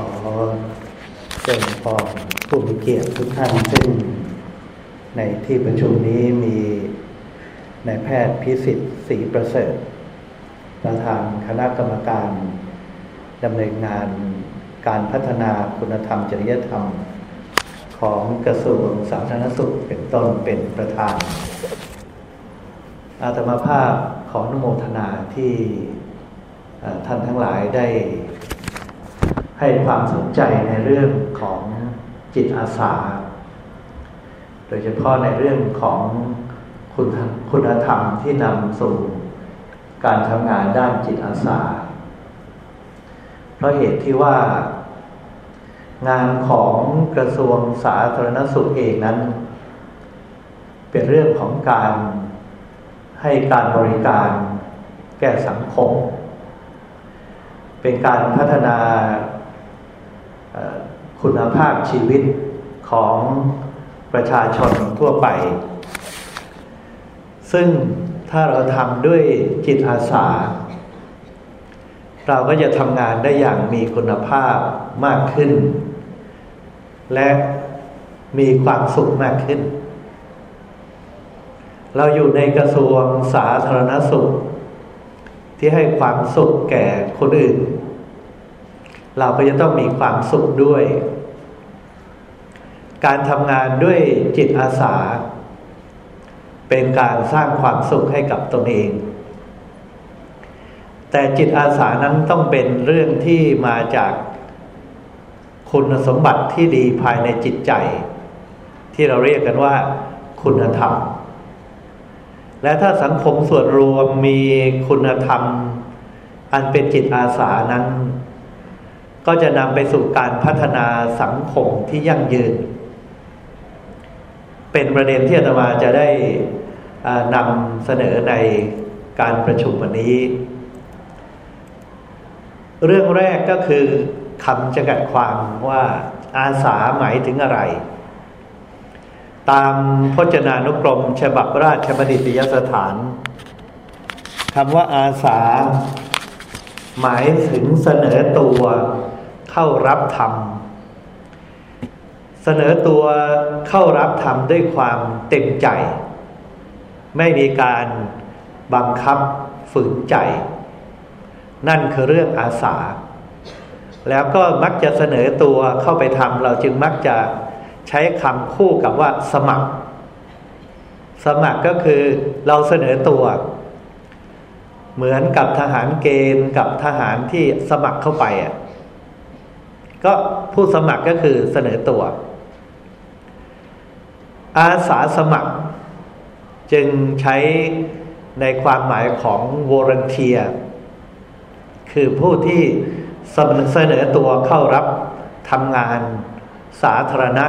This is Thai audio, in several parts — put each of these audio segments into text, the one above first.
อเชิญพรผู้มีเกียรติทุกท่านซึ่งในที่ประชุมนี้มีนายแพทย์พิสิทธิ์ศรีประเสริฐ ประธานคณะกรรมการดำเนินงานการพัฒนาคุณธรรมจริยธรรม ของกระทรวงสาธารณสุขเป็นต้นเป็นประธาน อาตมาภาพของนโมทนาที่ท่านทั้งหลายได้ ให้ความสนใจในเรื่องของจิตอาสา โดยเฉพาะในเรื่องของคุณคุณธรรมที่นำสู่การทำงานด้านจิตอาสา เพราะเหตุที่ว่างานของกระทรวงสาธารณสุขเองนั้น เป็นเรื่องของการให้การบริการแก่สังคม เป็นการพัฒนา คุณภาพชีวิตของประชาชนทั่วไป ซึ่งถ้าเราทำด้วยจิตอาสา เราก็จะทำงานได้อย่างมีคุณภาพมากขึ้น และมีความสุขมากขึ้น เราอยู่ในกระทรวงสาธารณสุข ที่ให้ความสุขแก่คนอื่น เราก็จะต้องมีความสุขด้วย การทำงานด้วยจิตอาสา เป็นการสร้างความสุขให้กับตนเอง แต่จิตอาสานั้นต้องเป็นเรื่องที่มาจากคุณสมบัติที่ดีภายในจิตใจ ที่เราเรียกกันว่า คุณธรรม และถ้าสังคมส่วนรวมมีคุณธรรม อันเป็นจิตอาสานั้น ก็จะนำไปสู่การพัฒนาสังคมที่ยั่งยืน เป็นประเด็นที่อาตมาจะได้นำเสนอในการประชุมวันนี้ เรื่องแรกก็คือคำจำกัดความว่าอาสาหมายถึงอะไร ตามพจนานุกรม ฉบับราชบัณฑิตยสถานคำว่าอาสาหมายถึงเสนอตัว เข้ารับธรรม เสนอตัวเข้ารับธรรมด้วยความเต็มใจ ไม่มีการบังคับฝืนใจ นั่นคือเรื่องอาสา แล้วก็มักจะเสนอตัวเข้าไปทำเราจึงมักจะใช้คำคู่กับว่าสมัคร สมัครก็คือเราเสนอตัว เหมือนกับทหารเกณฑ์กับทหารที่สมัครเข้าไปอะ ก็ผู้สมัครก็คือเสนอตัว อาสาสมัคร จึงใช้ในความหมายของวอร์เทียคือผู้ที่เสนอตัวเข้ารับทำงานสาธารณะ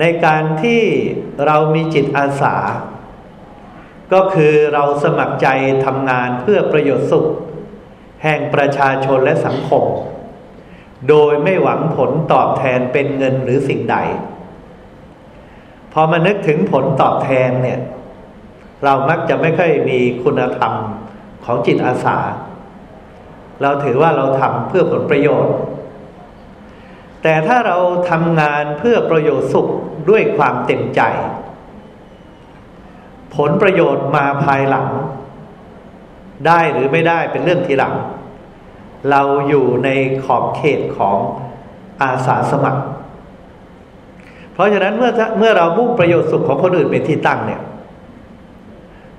ในการที่เรามีจิตอาสา ก็คือเราสมัครใจทำงานเพื่อประโยชน์สุข แห่งประชาชนและสังคม โดยไม่หวังผลตอบแทนเป็นเงินหรือสิ่งใด พอมานึกถึงผลตอบแทนเนี่ย เรามักจะไม่ค่อยมีคุณธรรมของจิตอาสา เราถือว่าเราทำเพื่อผลประโยชน์ แต่ถ้าเราทำงานเพื่อประโยชน์สุขด้วยความเต็มใจ ผลประโยชน์มาภายหลัง ได้หรือไม่ได้เป็นเรื่องทีหลัง เราอยู่ในขอบเขตของอาสาสมัคร เพราะฉะนั้นเมื่อเมื่อเรามุ่งประโยชน์สุขของคนอื่นเป็นที่ตั้งเนี่ย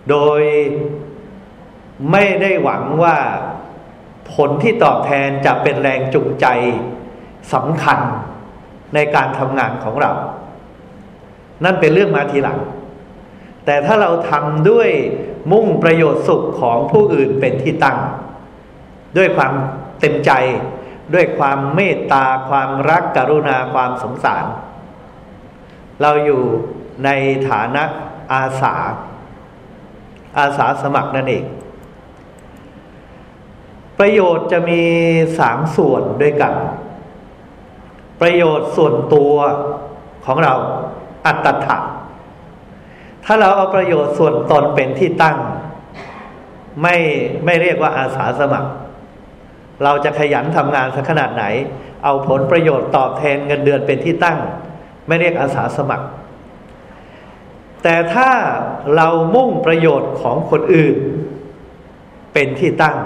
โดยไม่ได้หวังว่าผลที่ตอบแทนจะเป็นแรงจูงใจสำคัญในการทำงานของเรา นั่นเป็นเรื่องมาทีหลัง แต่ถ้าเราทำด้วยมุ่งประโยชน์สุขของผู้อื่นเป็นที่ตั้ง ด้วยความเต็มใจ ด้วยความเมตตา ความรักกรุณาความสงสาร เราอยู่ในฐานะอาสา อาสาสมัครนั่นเอง ประโยชน์จะมีสามส่วนด้วยกัน ประโยชน์ส่วนตัวของเราอัตถะถ้าเราเอาประโยชน์ส่วนตนเป็นที่ตั้ง ไม่ไม่เรียกว่าอาสาสมัคร เราจะขยันทำงานสักขนาดไหน เอาผลประโยชน์ตอบแทนเงินเดือนเป็นที่ตั้ง ไม่เรียกอาสาสมัคร แต่ถ้าเรามุ่งประโยชน์ของคนอื่น เป็นที่ตั้ง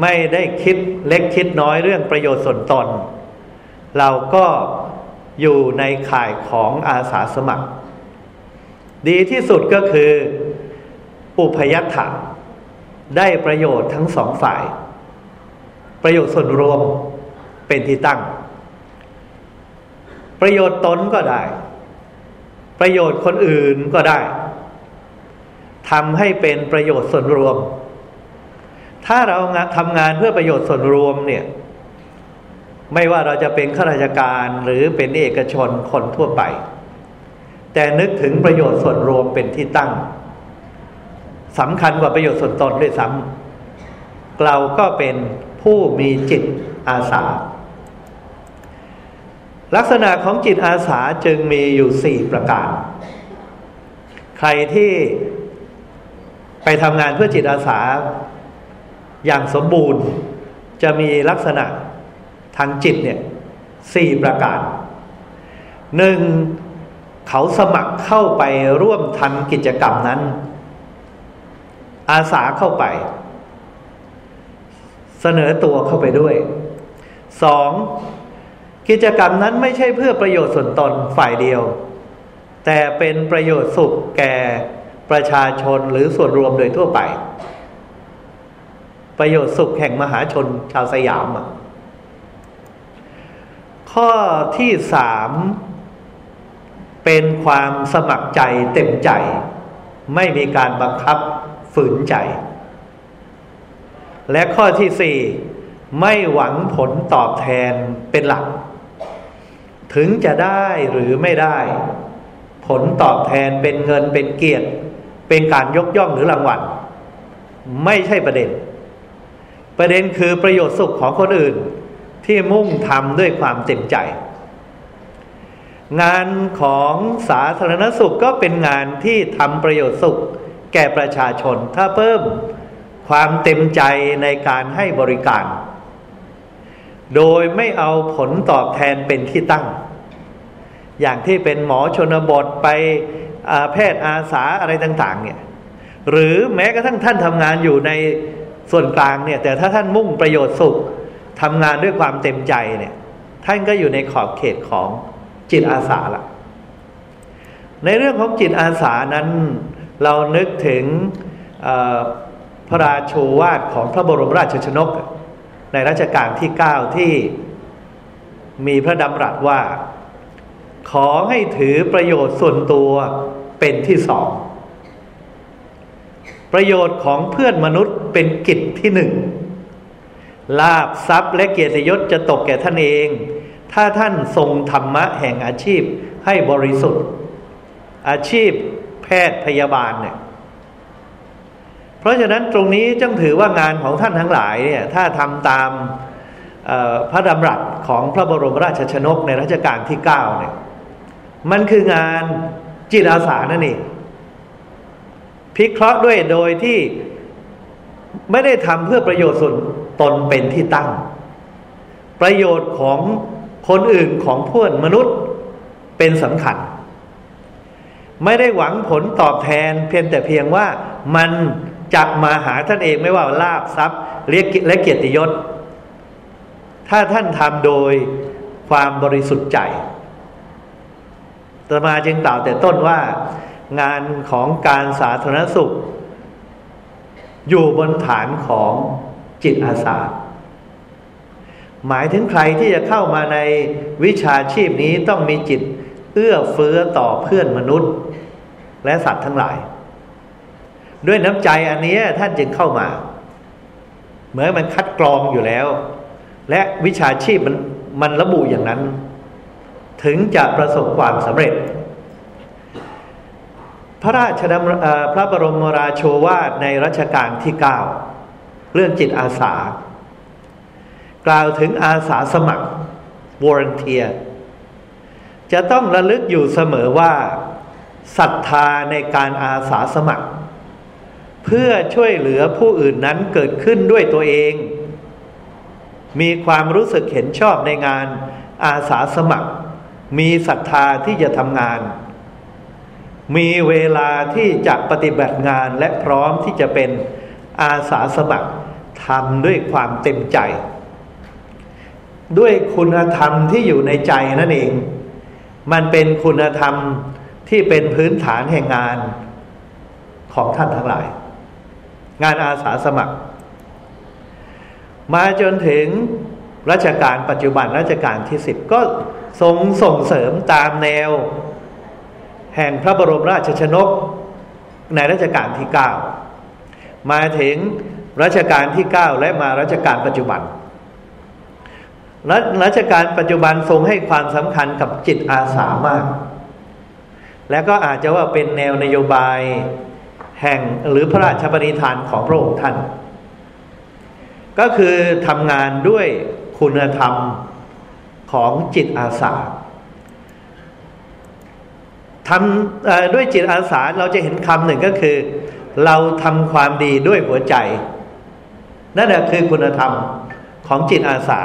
ไม่ได้คิดเล็กคิดน้อยเรื่องประโยชน์ส่วนตน เราก็อยู่ในข่ายของอาสาสมัคร ดีที่สุดก็คือ อุพยัตถะได้ประโยชน์ทั้งสองฝ่าย ประโยชน์ส่วนรวมเป็นที่ตั้ง ประโยชน์ตนก็ได้ ประโยชน์คนอื่นก็ได้ทำให้เป็นประโยชน์ส่วนรวม ถ้าเราทำงานเพื่อประโยชน์ส่วนรวมเนี่ย ไม่ว่าเราจะเป็นข้าราชการหรือเป็นเอกชนคนทั่วไป แต่นึกถึงประโยชน์ส่วนรวมเป็นที่ตั้งสำคัญกว่าประโยชน์ส่วนตนด้วยซ้ำเราก็เป็น ผู้มีจิตอาสา ลักษณะของจิตอาสาจึงมีอยู่สี่ประการ ใครที่ไปทำงานเพื่อจิตอาสา อย่างสมบูรณ์จะมีลักษณะทางจิตเนี่ยสี่ประการหนึ่งเขาสมัครเข้าไปร่วมทำกิจกรรมนั้น อาสาเข้าไป เสนอตัวเข้าไปด้วยสองกิจกรรมนั้นไม่ใช่เพื่อประโยชน์ส่วนตนฝ่ายเดียว แต่เป็นประโยชน์สุขแก่ประชาชนหรือส่วนรวมโดยทั่วไป ประโยชน์สุขแห่งมหาชนชาวสยามข้อที่สามเป็นความสมัครใจเต็มใจ ไม่มีการบังคับฝืนใจ และข้อที่สี่ไม่หวังผลตอบแทนเป็นหลัก ถึงจะได้หรือไม่ได้ ผลตอบแทนเป็นเงินเป็นเกียรติ เป็นการยกย่องหรือรางวัล ไม่ใช่ประเด็น ประเด็นคือประโยชน์สุขของคนอื่น ที่มุ่งทำด้วยความเต็มใจ งานของสาธารณสุขก็เป็นงานที่ทำประโยชน์สุข แก่ประชาชนถ้าเพิ่ม ความเต็มใจในการให้บริการ โดยไม่เอาผลตอบแทนเป็นที่ตั้ง อย่างที่เป็นหมอชนบทไปแพทย์อาสาอะไรต่าง ๆ เนี่ย หรือแม้กระทั่งท่านทำงานอยู่ในส่วนกลางเนี่ย แต่ถ้าท่านมุ่งประโยชน์สุขทำงานด้วยความเต็มใจเนี่ย ท่านก็อยู่ในขอบเขตของจิตอาสาละในเรื่องของจิตอาสานั้น เรานึกถึง พระราชวาทของพระบรมราชชนก ในรัชกาลที่เก้าที่มีพระดำรัสว่า ขอให้ถือประโยชน์ส่วนตัวเป็นที่สอง ประโยชน์ของเพื่อนมนุษย์เป็นกิจที่หนึ่งลาบทรัพย์และเกียรติยศจะตกแก่ท่านเอง ถ้าท่านทรงธรรมะแห่งอาชีพให้บริสุทธิ์ อาชีพแพทย์พยาบาลเนี่ย เพราะฉะนั้นตรงนี้จึงถือว่างานของท่านทั้งหลายเนี่ยถ้าทำตามพระดำรัสของพระบรมราชชนกในรัชกาลที่เก้าเนี่ยมันคืองานจิตอาสานั่นเองพิเคราะห์ด้วยโดยที่ไม่ได้ทำเพื่อประโยชน์ส่วนตนเป็นที่ตั้ง ประโยชน์ของคนอื่นของเพื่อนมนุษย์เป็นสำคัญ ไม่ได้หวังผลตอบแทนเพียงแต่เพียงว่ามัน จะมาหาท่านเองไม่ว่าลาบทรัพย์เรียกและเกียรติยศ ถ้าท่านทำโดยความบริสุทธิ์ใจตมาจึงกล่าวแต่ต้นว่า งานของการสาธารณสุข อยู่บนฐานของจิตอาสา หมายถึงใครที่จะเข้ามาในวิชาชีพนี้ต้องมีจิต เอื้อเฟื้อต่อเพื่อนมนุษย์ และสัตว์ทั้งหลาย ด้วยน้ำใจอันนี้ท่านจึงเข้ามา เหมือนมันคัดกรองอยู่แล้ว และวิชาชีพมันมันระบุอย่างนั้น ถึงจะประสบความสำเร็จ พระราชดำพระบรมราโชวาทในรัชกาลที่เก้าเรื่องจิตอาสา กล่าวถึงอาสาสมัคร volunteer จะต้องระลึกอยู่เสมอว่าศรัทธาในการอาสาสมัคร เพื่อช่วยเหลือผู้อื่นนั้นเกิดขึ้นด้วยตัวเอง มีความรู้สึกเห็นชอบในงานอาสาสมัคร มีศรัทธาที่จะทำงาน มีเวลาที่จะปฏิบัติงานและพร้อมที่จะเป็นอาสาสมัครทำด้วยความเต็มใจ ด้วยคุณธรรมที่อยู่ในใจนั่นเอง มันเป็นคุณธรรมที่เป็นพื้นฐานแห่งงานของท่านทั้งหลาย งานอาสาสมัคร มาจนถึงรัชกาลปัจจุบันรัชกาลที่สิบก็ทรงส่งเสริมตามแนว แห่งพระบรมราชชนก ในรัชกาลที่เก้ามาถึงรัชกาลที่เก้าและมารัชกาลปัจจุบันรัชกาลปัจจุบันทรงให้ความสำคัญกับจิตอาสามาก และก็อาจจะว่าเป็นแนวนโยบาย แห่งหรือพระราชปณิธานของพระองค์ท่าน ก็คือทำงานด้วยคุณธรรมของจิตอาสาทำด้วยจิตอาสาเราจะเห็นคำหนึ่งก็คือ เราทำความดีด้วยหัวใจ นั่นแหละคือคุณธรรมของจิตอาสา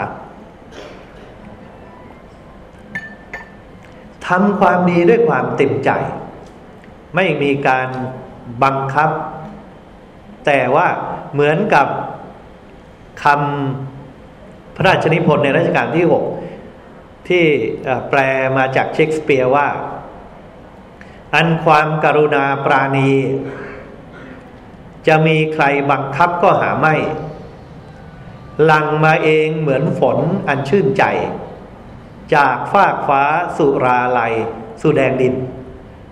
ทำความดีด้วยความเต็มใจ ไม่มีการ บังคับ แต่ว่าเหมือนกับคำพระราชนิพนธ์ในรัชกาลที่หกที่แปลมาจากเชคสเปียร์ว่า อันความกรุณาปราณี จะมีใครบังคับก็หาไม่หลังมาเองเหมือนฝนอันชื่นใจ จากฟากฟ้าสุราลัยสุแดงดิน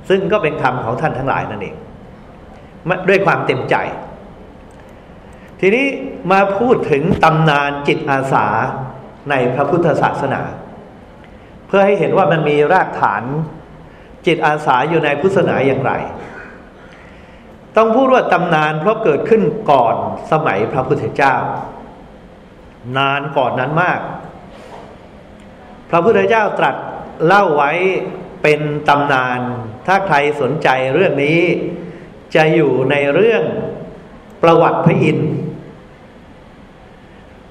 ซึ่งก็เป็นคำของท่านทั้งหลายนั่นเอง ด้วยความเต็มใจ ทีนี้มาพูดถึงตำนานจิตอาสาในพระพุทธศาสนา เพื่อให้เห็นว่ามันมีรากฐานจิตอาสาอยู่ในพุทธศาสนาอย่างไร ต้องพูดว่าตำนานเพราะเกิดขึ้นก่อนสมัยพระพุทธเจ้า นานก่อนนั้นมาก พระพุทธเจ้าตรัสเล่าไว้เป็นตำนาน ถ้าใครสนใจเรื่องนี้ จะอยู่ในเรื่องประวัติพระอินทร์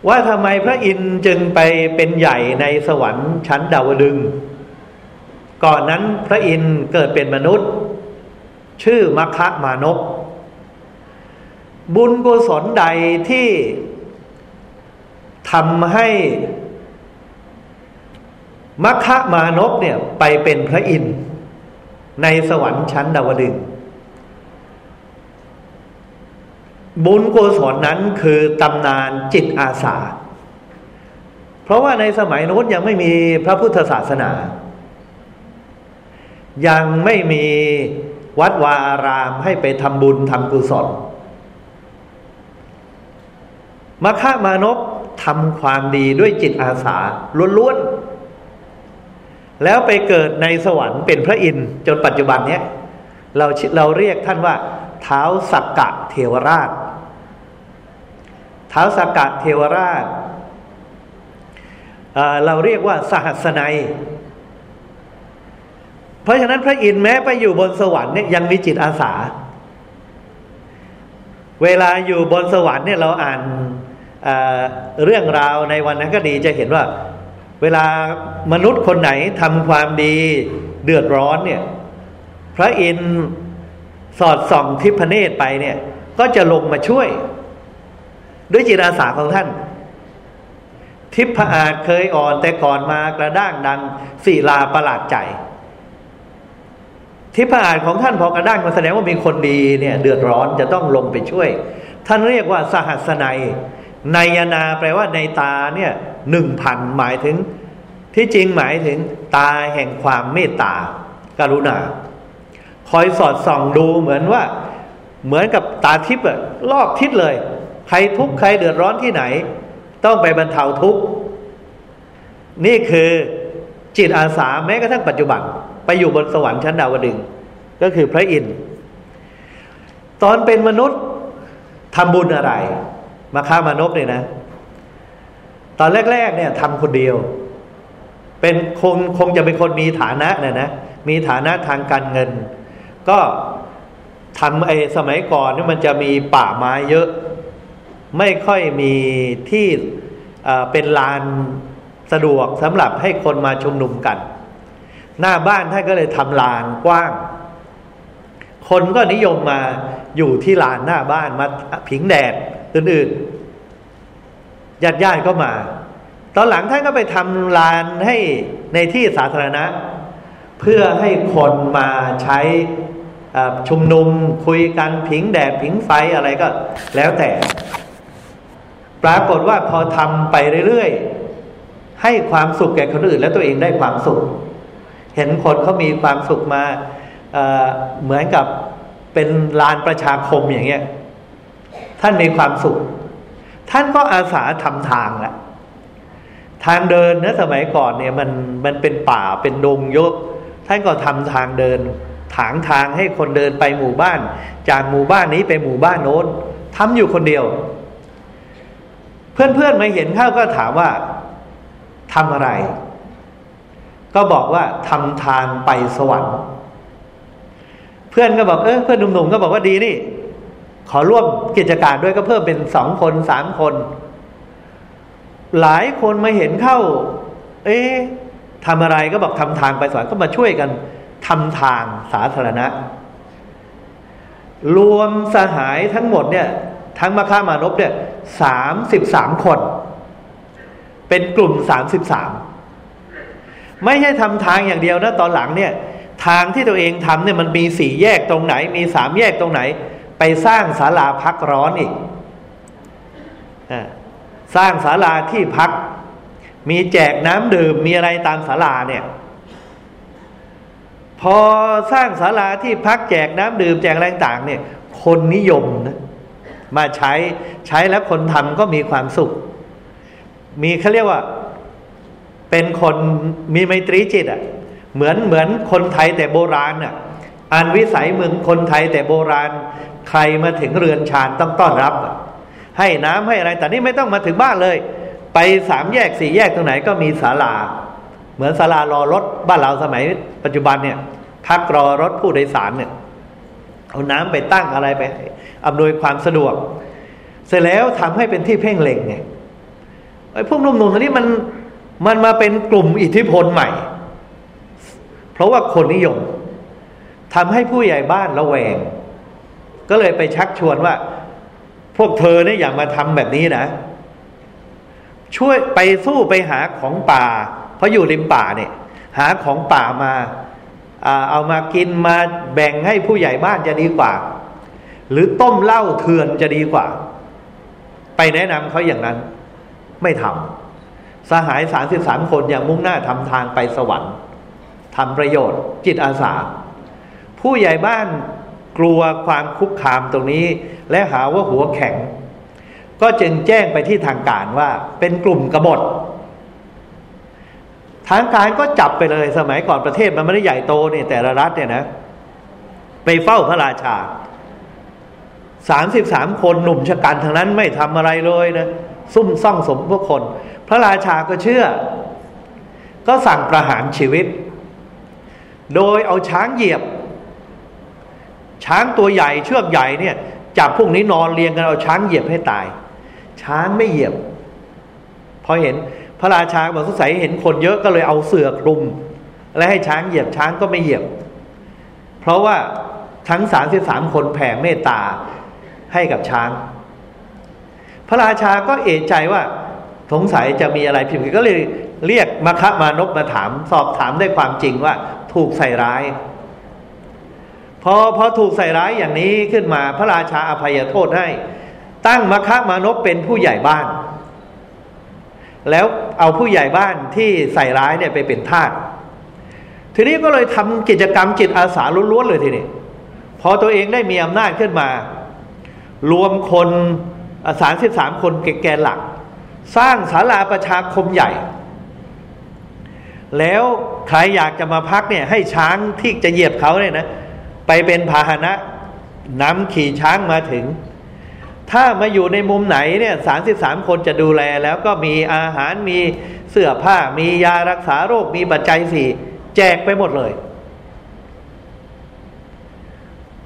ว่าทำไมพระอินทร์จึงไปเป็นใหญ่ในสวรรค์ชั้นดาวดึง ก่อนนั้นพระอินทร์เกิดเป็นมนุษย์ ชื่อมัคคะมานพบุญกุศลใดที่ทำให้มัคคะมานพเนี่ยไปเป็นพระอินทร์ในสวรรค์ชั้นดาวดึง บุญกุศลนั้นคือตำนานจิตอาสา เพราะว่าในสมัยโน้นยังไม่มีพระพุทธศาสนา ยังไม่มีวัดวาอารามให้ไปทำบุญทำกุศลมาฆ่ามานพทำความดีด้วยจิตอาสาล้วนๆ แล้วไปเกิดในสวรรค์เป็นพระอินทร์จนปัจจุบันเนี้ยเราเราเรียกท่านว่า เท้าสักกะเทวราช เท้าสักกะเทวราชเราเรียกว่าสหัสนัย เพราะฉะนั้นพระอินทร์แม้ไปอยู่บนสวรรค์เนี่ยยังมีจิตอาสา เวลาอยู่บนสวรรค์เนี่ยเราอ่านเรื่องราวในวันนั้นก็ดีจะเห็นว่า เวลามนุษย์คนไหนทำความดีเดือดร้อนเนี่ย พระอินทร์ สอดส่องทิพเนตรไปเนี่ย ก็จะลงมาช่วย ด้วยจิตอาสาของท่าน ทิพอาจเคยอ่อนแต่ก่อนมากระด้างดังสีลาประหลาดใจ ทิพอาจของท่านพอกระด้างมาแสดงว่ามีคนดีเนี่ย เดือดร้อนจะต้องลงไปช่วย ท่านเรียกว่าสหัสนัยนายนาแปลว่าในตาเนี่ยหนึ่งพันหมายถึง ที่จริงหมายถึงตาแห่งความเมตตาการุณา คอยสอดส่องดูเหมือนว่า เหมือนกับตาทิพย์อะรอบทิศเลย ใครทุกข์ใครเดือดร้อนที่ไหน ต้องไปบรรเทาทุกข์นี่คือจิตอาสาแม้กระทั่งปัจจุบัน ไปอยู่บนสวรรค์ชั้นดาวดึงก็คือพระอินทร์ตอนเป็นมนุษย์ทำบุญอะไร มาฆ่ามานพเนี่ยนะ ตอนแรก ๆ เนี่ยทำคนเดียว เป็นคงคงจะเป็นคนมีฐานะเนี่ยนะ มีฐานะทางการเงิน ก็ทำไอ้สมัยก่อนนี่มันจะมีป่าไม้เยอะ ไม่ค่อยมีที่เป็นลานสะดวกสำหรับให้คนมาชุมนุมกัน หน้าบ้านท่านก็เลยทำลานกว้าง คนก็นิยมมาอยู่ที่ลานหน้าบ้านมาผิงแดดอื่นๆญาติญาติก็มา ตอนหลังท่านก็ไปทำลานให้ในที่สาธารณะ เพื่อให้คนมาใช้ชุมนุมคุยกันผิงแดดผิงไฟอะไรก็แล้วแต่ ปรากฏว่าพอทำไปเรื่อยๆ ให้ความสุขแก่คนอื่น และตัวเองได้ความสุข เห็นคนเขามีความสุขมาเเหมือนกับเป็นลานประชาคมอย่างเงี้ย ท่านมีความสุข ท่านก็อาสาทำทางแหละทางเดินนะสมัยก่อนเนี่ยมันมันเป็นป่าเป็นดงเยอะ ท่านก็ทำทางเดิน ถางทางให้คนเดินไปหมู่บ้าน จากหมู่บ้านนี้ไปหมู่บ้านโน้นทำอยู่คนเดียว เพื่อนๆมาเห็นเข้าก็ถามว่าทำอะไร ก็บอกว่าทำทางไปสวรรค์ เพื่อนก็บอกเออเพื่อนหนุ่มๆก็บอกว่าดีนี่ ขอร่วมกิจการด้วยก็เพิ่มเป็นสองคนสามคน หลายคนมาเห็นเข้า เอ๊ะ ทำอะไรก็บอกทำทางไปสวรรค์ก็มาช่วยกันทำทางสาธารณะ รวมสหายทั้งหมดเนี่ย ทั้งมาค่ามานพเนี่ยสามสิบสามคน เป็นกลุ่มสามสิบสามไม่ใช่ทำทางอย่างเดียวนะตอนหลังเนี่ย ทางที่ตัวเองทำเนี่ยมันมีสี่แยกตรงไหน มีสามแยกตรงไหน ไปสร้างศาลาพักร้อนอีกสร้างศาลาที่พัก มีแจกน้ำดื่มมีอะไรตามศาลาเนี่ย พอสร้างศาลาที่พักแจกน้ำดื่มแจกแรงต่างเนี่ย คนนิยมนะมาใช้ใช้แล้วคนทำก็มีความสุข มีเขาเรียกว่า เป็นคนมีไมตรีจิตอะ่ะ เหมือนเหมือนคนไทยแต่โบราณอะ่ะอันวิสัยเมืองคนไทยแต่โบราณ ใครมาถึงเรือนชานต้องต้อนรับ ให้น้ำให้อะไรแต่นี่ไม่ต้องมาถึงบ้านเลย ไปสามแยกสี่แยกตรงไหนก็มีศาลา เหมือนศาลารอรถบ้านเราสมัย ปัจจุบันเนี่ยพักรอรถผู้โดยสารเนี่ยเอาน้ำไปตั้งอะไรไปอำนวยความสะดวก เสร็จแล้วทำให้เป็นที่เพ่งเล็งไงไอ้พวกหนุ่มๆตอนนี้มันมันมาเป็นกลุ่มอิทธิพลใหม่ เพราะว่าคนนิยมทำให้ผู้ใหญ่บ้านระแวง ก็เลยไปชักชวนว่า พวกเธอเนี่ยอย่ามาทำแบบนี้นะ ช่วยไปสู้ไปหาของป่า เพราะอยู่ริมป่าเนี่ย หาของป่ามาเอามากินมาแบ่งให้ผู้ใหญ่บ้านจะดีกว่า หรือต้มเหล้าเถื่อนจะดีกว่า ไปแนะนำเขาอย่างนั้น ไม่ทำสหายสามสิบสามคนอย่างมุ่งหน้าทำทางไปสวรรค์ทำประโยชน์ จิตอาสา ผู้ใหญ่บ้านกลัวความคุกคามตรงนี้ และหาว่าหัวแข็ง ก็จึงแจ้งไปที่ทางการว่าเป็นกลุ่มกบฏ ทางการก็จับไปเลยสมัยก่อนประเทศมันไม่ได้ใหญ่โตเนี่ยแต่ละรัฐเนี่ยนะ ไปเฝ้าพระราชาสามสิบสามคนหนุ่มชะกันทางนั้นไม่ทำอะไรเลยนะซุ่มซ่องสมพวกคน พระราชาก็เชื่อ ก็สั่งประหารชีวิต โดยเอาช้างเหยียบ ช้างตัวใหญ่เชือกใหญ่เนี่ยจับพวกนี้นอนเรียงกันเอาช้างเหยียบให้ตาย ช้างไม่เหยียบ พอเห็นพระราชาบอกสงสัยเห็นคนเยอะก็เลยเอาเสือคลุม และให้ช้างเหยียบช้างก็ไม่เหยียบ เพราะว่าทั้งสามสิบสามคนแผ่เมตตาให้กับช้าง พระราชาก็เอะใจว่าสงสัยจะมีอะไรผิดก็เลยเรียกมาคะมานพมาถาม สอบถามได้ความจริงว่าถูกใส่ร้าย พอพอถูกใส่ร้ายอย่างนี้ขึ้นมาพระราชาอภัยโทษให้ ตั้งมคะมานพเป็นผู้ใหญ่บ้าน แล้วเอาผู้ใหญ่บ้านที่ใส่ร้ายเนี่ยไปเป็นทาสทีนี้ก็เลยทำกิจกรรมจิตอาสาล้วนๆเลยทีนี้พอตัวเองได้มีอำนาจขึ้นมา รวมคนสามสิบสามคนแกนหลัก สร้างศาลาประชาคมใหญ่ แล้วใครอยากจะมาพักเนี่ย ให้ช้างที่จะเหยียบเขาเนี่ยนะ ไปเป็นพาหนะนำขี่ช้างมาถึง ถ้ามาอยู่ในมุมไหนเนี่ยสามสิบสามคนจะดูแลแล้วก็มีอาหารมีเสื้อผ้ามียารักษาโรคมีปัจจัยสี่แจกไปหมดเลย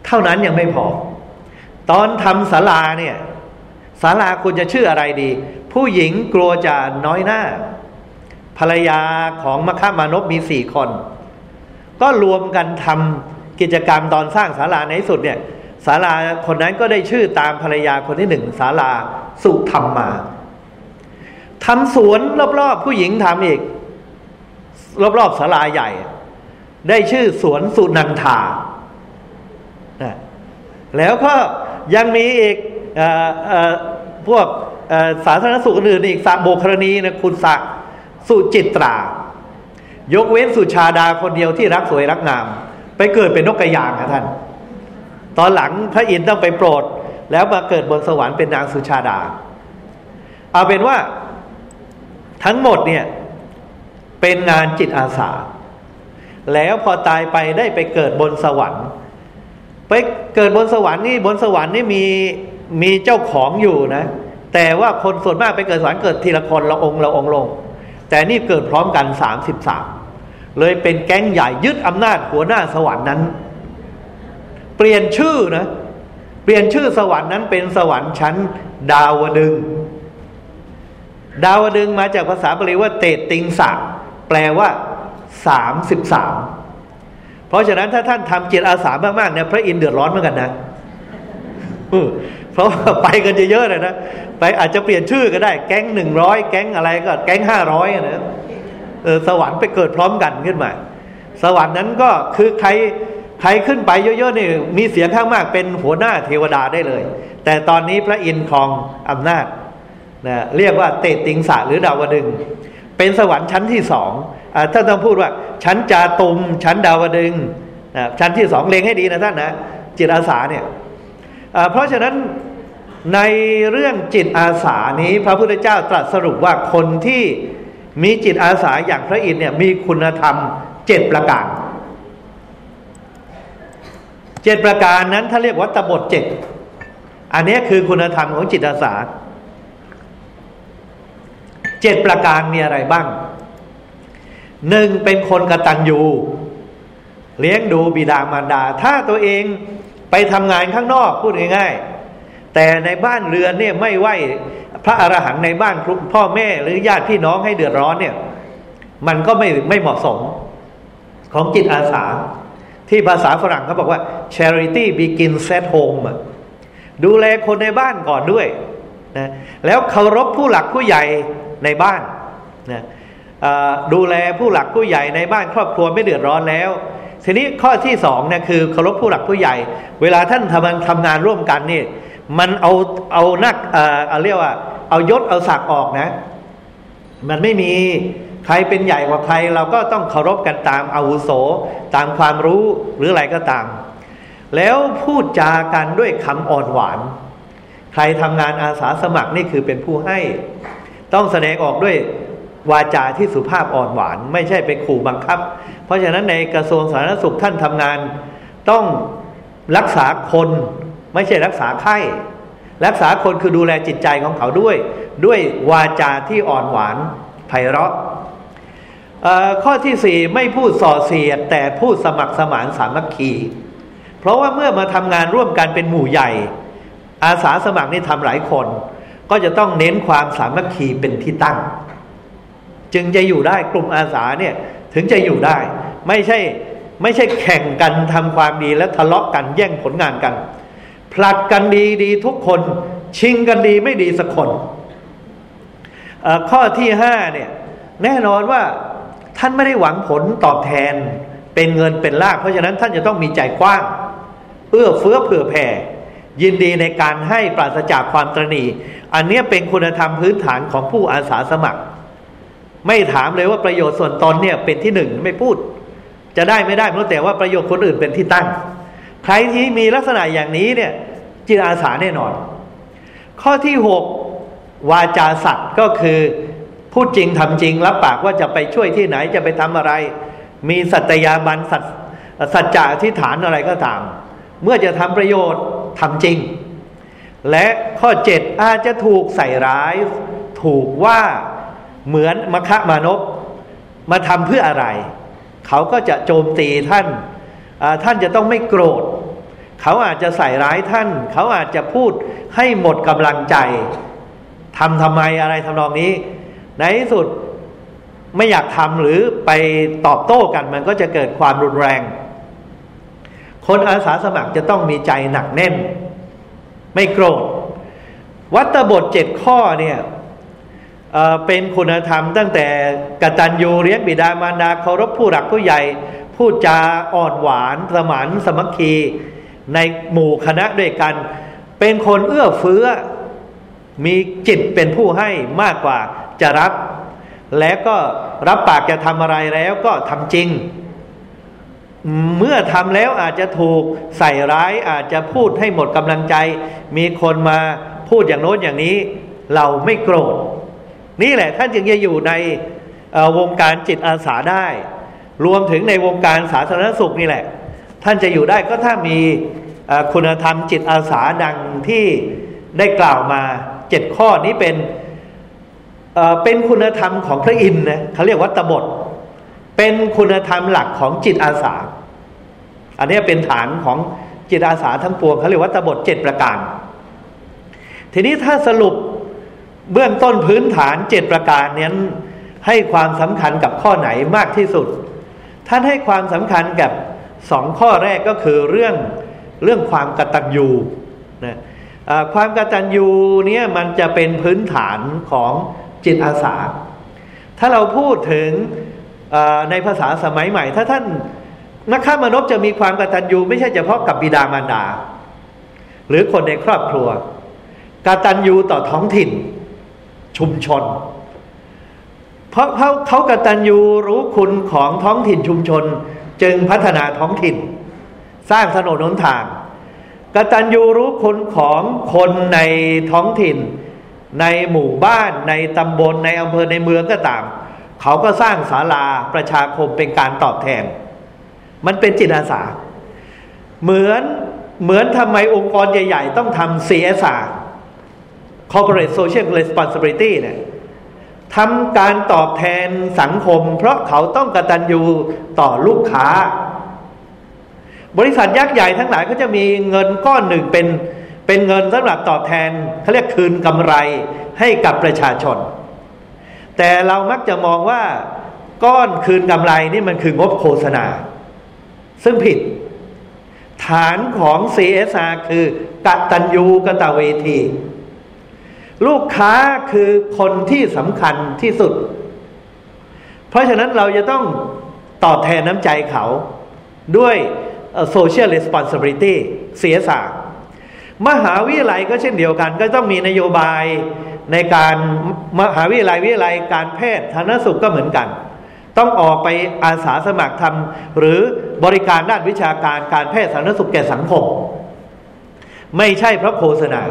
เท่านั้นยังไม่พอ ตอนทำศาลาเนี่ยศาลาคุณจะชื่ออะไรดี ผู้หญิงกลัวจะน้อยหน้า ภรรยาของมคามานพมีสี่คน ก็รวมกันทำกิจกรรมตอนสร้างศาลาในสุดเนี่ย ศาลาคนนั้นก็ได้ชื่อตามภรรยาคนที่หนึ่งศาลาสุธรรมมาทำสวนรอบๆผู้หญิงทำอีก รอบๆศาลาใหญ่ ได้ชื่อสวนสุนันทาแล้วก็ยังมีอีกออพวกสาธารณสุขอื่นอีกสะโบกรณีนะคุณสะสุจิตรา ยกเว้นสุชาดาคนเดียวที่รักสวยรักงาม ไปเกิดเป็นนกกระยางครับท่าน ตอนหลังพระอินทร์ต้องไปโปรด แล้วมาเกิดบนสวรรค์เป็นนางสุชาดา เอาเป็นว่าทั้งหมดเนี่ยเป็นงานจิตอาสา แล้วพอตายไปได้ไปเกิดบนสวรรค์ ไปเกิดบนสวรรค์นี่บนสวรรค์นี่มีมีเจ้าของอยู่นะ แต่ว่าคนส่วนมากไปเกิดสวรรค์เกิดทีละคนละองค์ละองค์ลง แต่นี่เกิดพร้อมกันสามสิบสามเลยเป็นแก๊งใหญ่ยึดอำนาจหัวหน้าสวรรค์นั้น เปลี่ยนชื่อนะ เปลี่ยนชื่อสวรรค์นั้นเป็นสวรรค์ชั้น ดาวดึง ดาวดึงมาจากภาษาบาลีว่า เตติงสะแปลว่าสามสิบสามเพราะฉะนั้นถ้าท่านทำจิตอาสามากๆเนี่ยพระอินทร์เดือดร้อนเหมือนกันนะเพราะไปกันเยอะๆเลยนะไปอาจจะเปลี่ยนชื่อก็ได้ แก๊งหนึ่งร้อยแก๊งอะไรก็ แก๊งห้าร้อยนะสวรรค์ไปเกิดพร้อมกันขึ้นมา สวรรค์นั้นก็คือใคร ใครขึ้นไปเยอะๆนี่มีเสียงข้างมากเป็นหัวหน้าเทวดาได้เลย แต่ตอนนี้พระอินทร์ครองอำนาจนะเรียกว่าเตติงสะหรือดาวดึง เป็นสวรรค์ชั้นที่สองอท่านต้องพูดว่าชั้นจาตุมชั้นดาวดึงนะชั้นที่สองเลงให้ดีนะท่านนะจิตอาสาเนี่ยเพราะฉะนั้นในเรื่องจิตอาสานี้พระพุทธเจ้าตรัสสรุปว่าคนที่มีจิตอาสาอย่างพระอินทร์เนี่ยมีคุณธรรมเจ็ดประการ เจ็ดประการนั้นถ้าเรียกวัตบทเจ็ดอันนี้คือคุณธรรมของจิตอาสาเจ็ดประการมีอะไรบ้างหนึ่งเป็นคนกระตัญญูเลี้ยงดูบิดามารดา ถ้าตัวเองไปทำงานข้างนอกพูดง่ายๆ แต่ในบ้านเรือนเนี่ยไม่ไหวพระอรหันต์ในบ้านพ่อแม่หรือญาติพี่น้องให้เดือดร้อนเนี่ย มันก็ไม่ไม่เหมาะสมของจิตอาสา ที่ภาษาฝรั่งเขาบอกว่า charity begins at home ดูแลคนในบ้านก่อนด้วยนะแล้วเคารพผู้หลักผู้ใหญ่ในบ้านนะดูแลผู้หลักผู้ใหญ่ในบ้านครอบครัวไม่เดือดร้อนแล้ว ทีนี้ข้อที่สองเนี่ยคือเคารพผู้หลักผู้ใหญ่ เวลาท่านทำทำงานร่วมกันนี่มันเอาเอานักเอ่อเรียกว่า เอายศเอาศักดิ์ออกนะ มันไม่มี ใครเป็นใหญ่กว่าใครเราก็ต้องเคารพกันตามอาวุโส ตามความรู้หรืออะไรก็ตาม แล้วพูดจากันด้วยคำอ่อนหวาน ใครทำงานอาสาสมัครนี่คือเป็นผู้ให้ ต้องแสดงออกด้วยวาจาที่สุภาพอ่อนหวาน ไม่ใช่ไปขู่บังคับ เพราะฉะนั้นในกระทรวงสาธารณสุขท่านทำงาน ต้องรักษาคนไม่ใช่รักษาไข้รักษาคนคือดูแลจิตใจของเขาด้วย ด้วยวาจาที่อ่อนหวานไพเราะ ข้อที่สี่ไม่พูดส่อเสียด แต่พูดสมัครสมานสามัคคี เพราะว่าเมื่อมาทำงานร่วมกันเป็นหมู่ใหญ่ อาสาสมัครนี่ทำหลายคน ก็จะต้องเน้นความสามัคคีเป็นที่ตั้ง จึงจะอยู่ได้กลุ่มอาสาเนี่ยถึงจะอยู่ได้ ไม่ใช่ไม่ใช่แข่งกันทำความดีแล้วทะเลาะกันแย่งผลงานกัน ผลัดกันดีดีทุกคน ชิงกันดีไม่ดีสักคนข้อที่ห้าเนี่ยแน่นอนว่า ท่านไม่ได้หวังผลตอบแทนเป็นเงินเป็นลาภเพราะฉะนั้นท่านจะต้องมีใจกว้าง เอื้อเฟื้อเผื่อแผ่ยินดีในการให้ปราศจากความตรณีอันนี้เป็นคุณธรรมพื้นฐานของผู้อาสาสมัคร ไม่ถามเลยว่าประโยชน์ส่วนตนเนี่ยเป็นที่หนึ่งไม่พูด จะได้ไม่ได้เพราะแต่ว่าประโยชน์คนอื่นเป็นที่ตั้ง ใครที่มีลักษณะอย่างนี้เนี่ยจิตอาสาแน่นอน ข้อที่หกวาจาสัตว์ก็คือ พูดจริงทำจริงรับปากว่าจะไปช่วยที่ไหนจะไปทำอะไร มีสัตยาบันสัสัจจะที่ฐานอะไรก็ตาม เมื่อจะทำประโยชน์ทำจริง และข้อเจ็ดอาจจะถูกใส่ร้าย ถูกว่าเหมือนมคะมานพมาทำเพื่ออะไร เขาก็จะโจมตีท่านท่านจะต้องไม่โกรธ เขาอาจจะใส่ร้ายท่าน เขาอาจจะพูดให้หมดกำลังใจทำทำไมอะไรทำนองนี้ ในที่สุดไม่อยากทำหรือไปตอบโต้กันมันก็จะเกิดความรุนแรง คนอาสาสมัครจะต้องมีใจหนักแน่น ไม่โกรธ วัตบทเจ็ดข้อเนี่ยเเป็นคุณธรรมตั้งแต่กตัญญูเลี้ยงบิดามารดาเคารพผู้หลักผู้ใหญ่ พูดจาอ่อนหวานสมานสมัคคี ในหมู่คณะด้วยกัน เป็นคนเอื้อเฟื้อ มีจิตเป็นผู้ให้มากกว่าจะรับ แล้วก็รับปากจะทำอะไรแล้วก็ทำจริง เมื่อทำแล้วอาจจะถูกใส่ร้ายอาจจะพูดให้หมดกำลังใจ มีคนมาพูดอย่างโน้นอย่างนี้ เราไม่โกรธ นี่แหละท่านจึงจะอยู่ในวงการจิตอาสาได้ รวมถึงในวงการสาธารณสุขนี่แหละ ท่านจะอยู่ได้ก็ถ้ามีคุณธรรมจิตอาสาดังที่ได้กล่าวมา เจ็ดข้อนี้เป็นเป็นคุณธรรมของพระอินทร์นะเขาเรียกวัตบท เป็นคุณธรรมหลักของจิตอาสา อันนี้เป็นฐานของจิตอาสาทั้งปวงเขาเรียกวัตบทเจ็ดประการ ทีนี้ถ้าสรุปเบื้องต้นพื้นฐานเจ็ดประการนี้ให้ความสำคัญกับข้อไหนมากที่สุด ท่านให้ความสำคัญกับสองข้อแรกก็คือเรื่องเรื่องความกตัญญูนะ ความกตัญญูเนี่ยมันจะเป็นพื้นฐานของจิตอาสา ถ้าเราพูดถึงในภาษาสมัยใหม่ ถ้าท่านนักฆ่ามนุษย์จะมีความกตัญญูไม่ใช่เฉพาะกับบิดามารดา หรือคนในครอบครัวกตัญญูต่อท้องถิ่นชุมชน เพราะเขาเขากตัญญูรู้คุณของท้องถิ่นชุมชน จึงพัฒนาท้องถิ่น สร้างถนนหนทาง กตัญญูรู้คุณของคนในท้องถิ่น ในหมู่บ้านในตำบลในอำเภอในเมืองก็ตาม เขาก็สร้างศาลาประชาคมเป็นการตอบแทน มันเป็นจิตอาสา เหมือนเหมือนทำไมองค์กรใหญ่ ๆ ต้องทำ CSR corporate social responsibility เนี่ยทำการตอบแทนสังคม เพราะเขาต้องกตัญญูต่อลูกค้า บริษัทยักษ์ใหญ่ทั้งหลายเขาจะมีเงินก้อนหนึ่งเป็นเป็นเงินสำหรับตอบแทนเขาเรียกคืนกำไรให้กับประชาชน แต่เรามักจะมองว่าก้อนคืนกำไรนี่มันคืองบโฆษณา ซึ่งผิด ฐานของ CSR คือกตัญญูกตเวที ลูกค้าคือคนที่สำคัญที่สุด เพราะฉะนั้นเราจะต้องตอบแทนน้ำใจเขาด้วย social responsibility เสียสากมหาวิทยาลัยก็เช่นเดียวกัน ก็ต้องมีนโยบายในการมหาวิทยาลัยวิทยาลัยการแพทย์ธนสุขก็เหมือนกัน ต้องออกไปอาสาสมัครทำหรือบริการด้านวิชาการการแพทย์สาธารณสุขแก่สังคม ไม่ใช่เพราะโฆษณา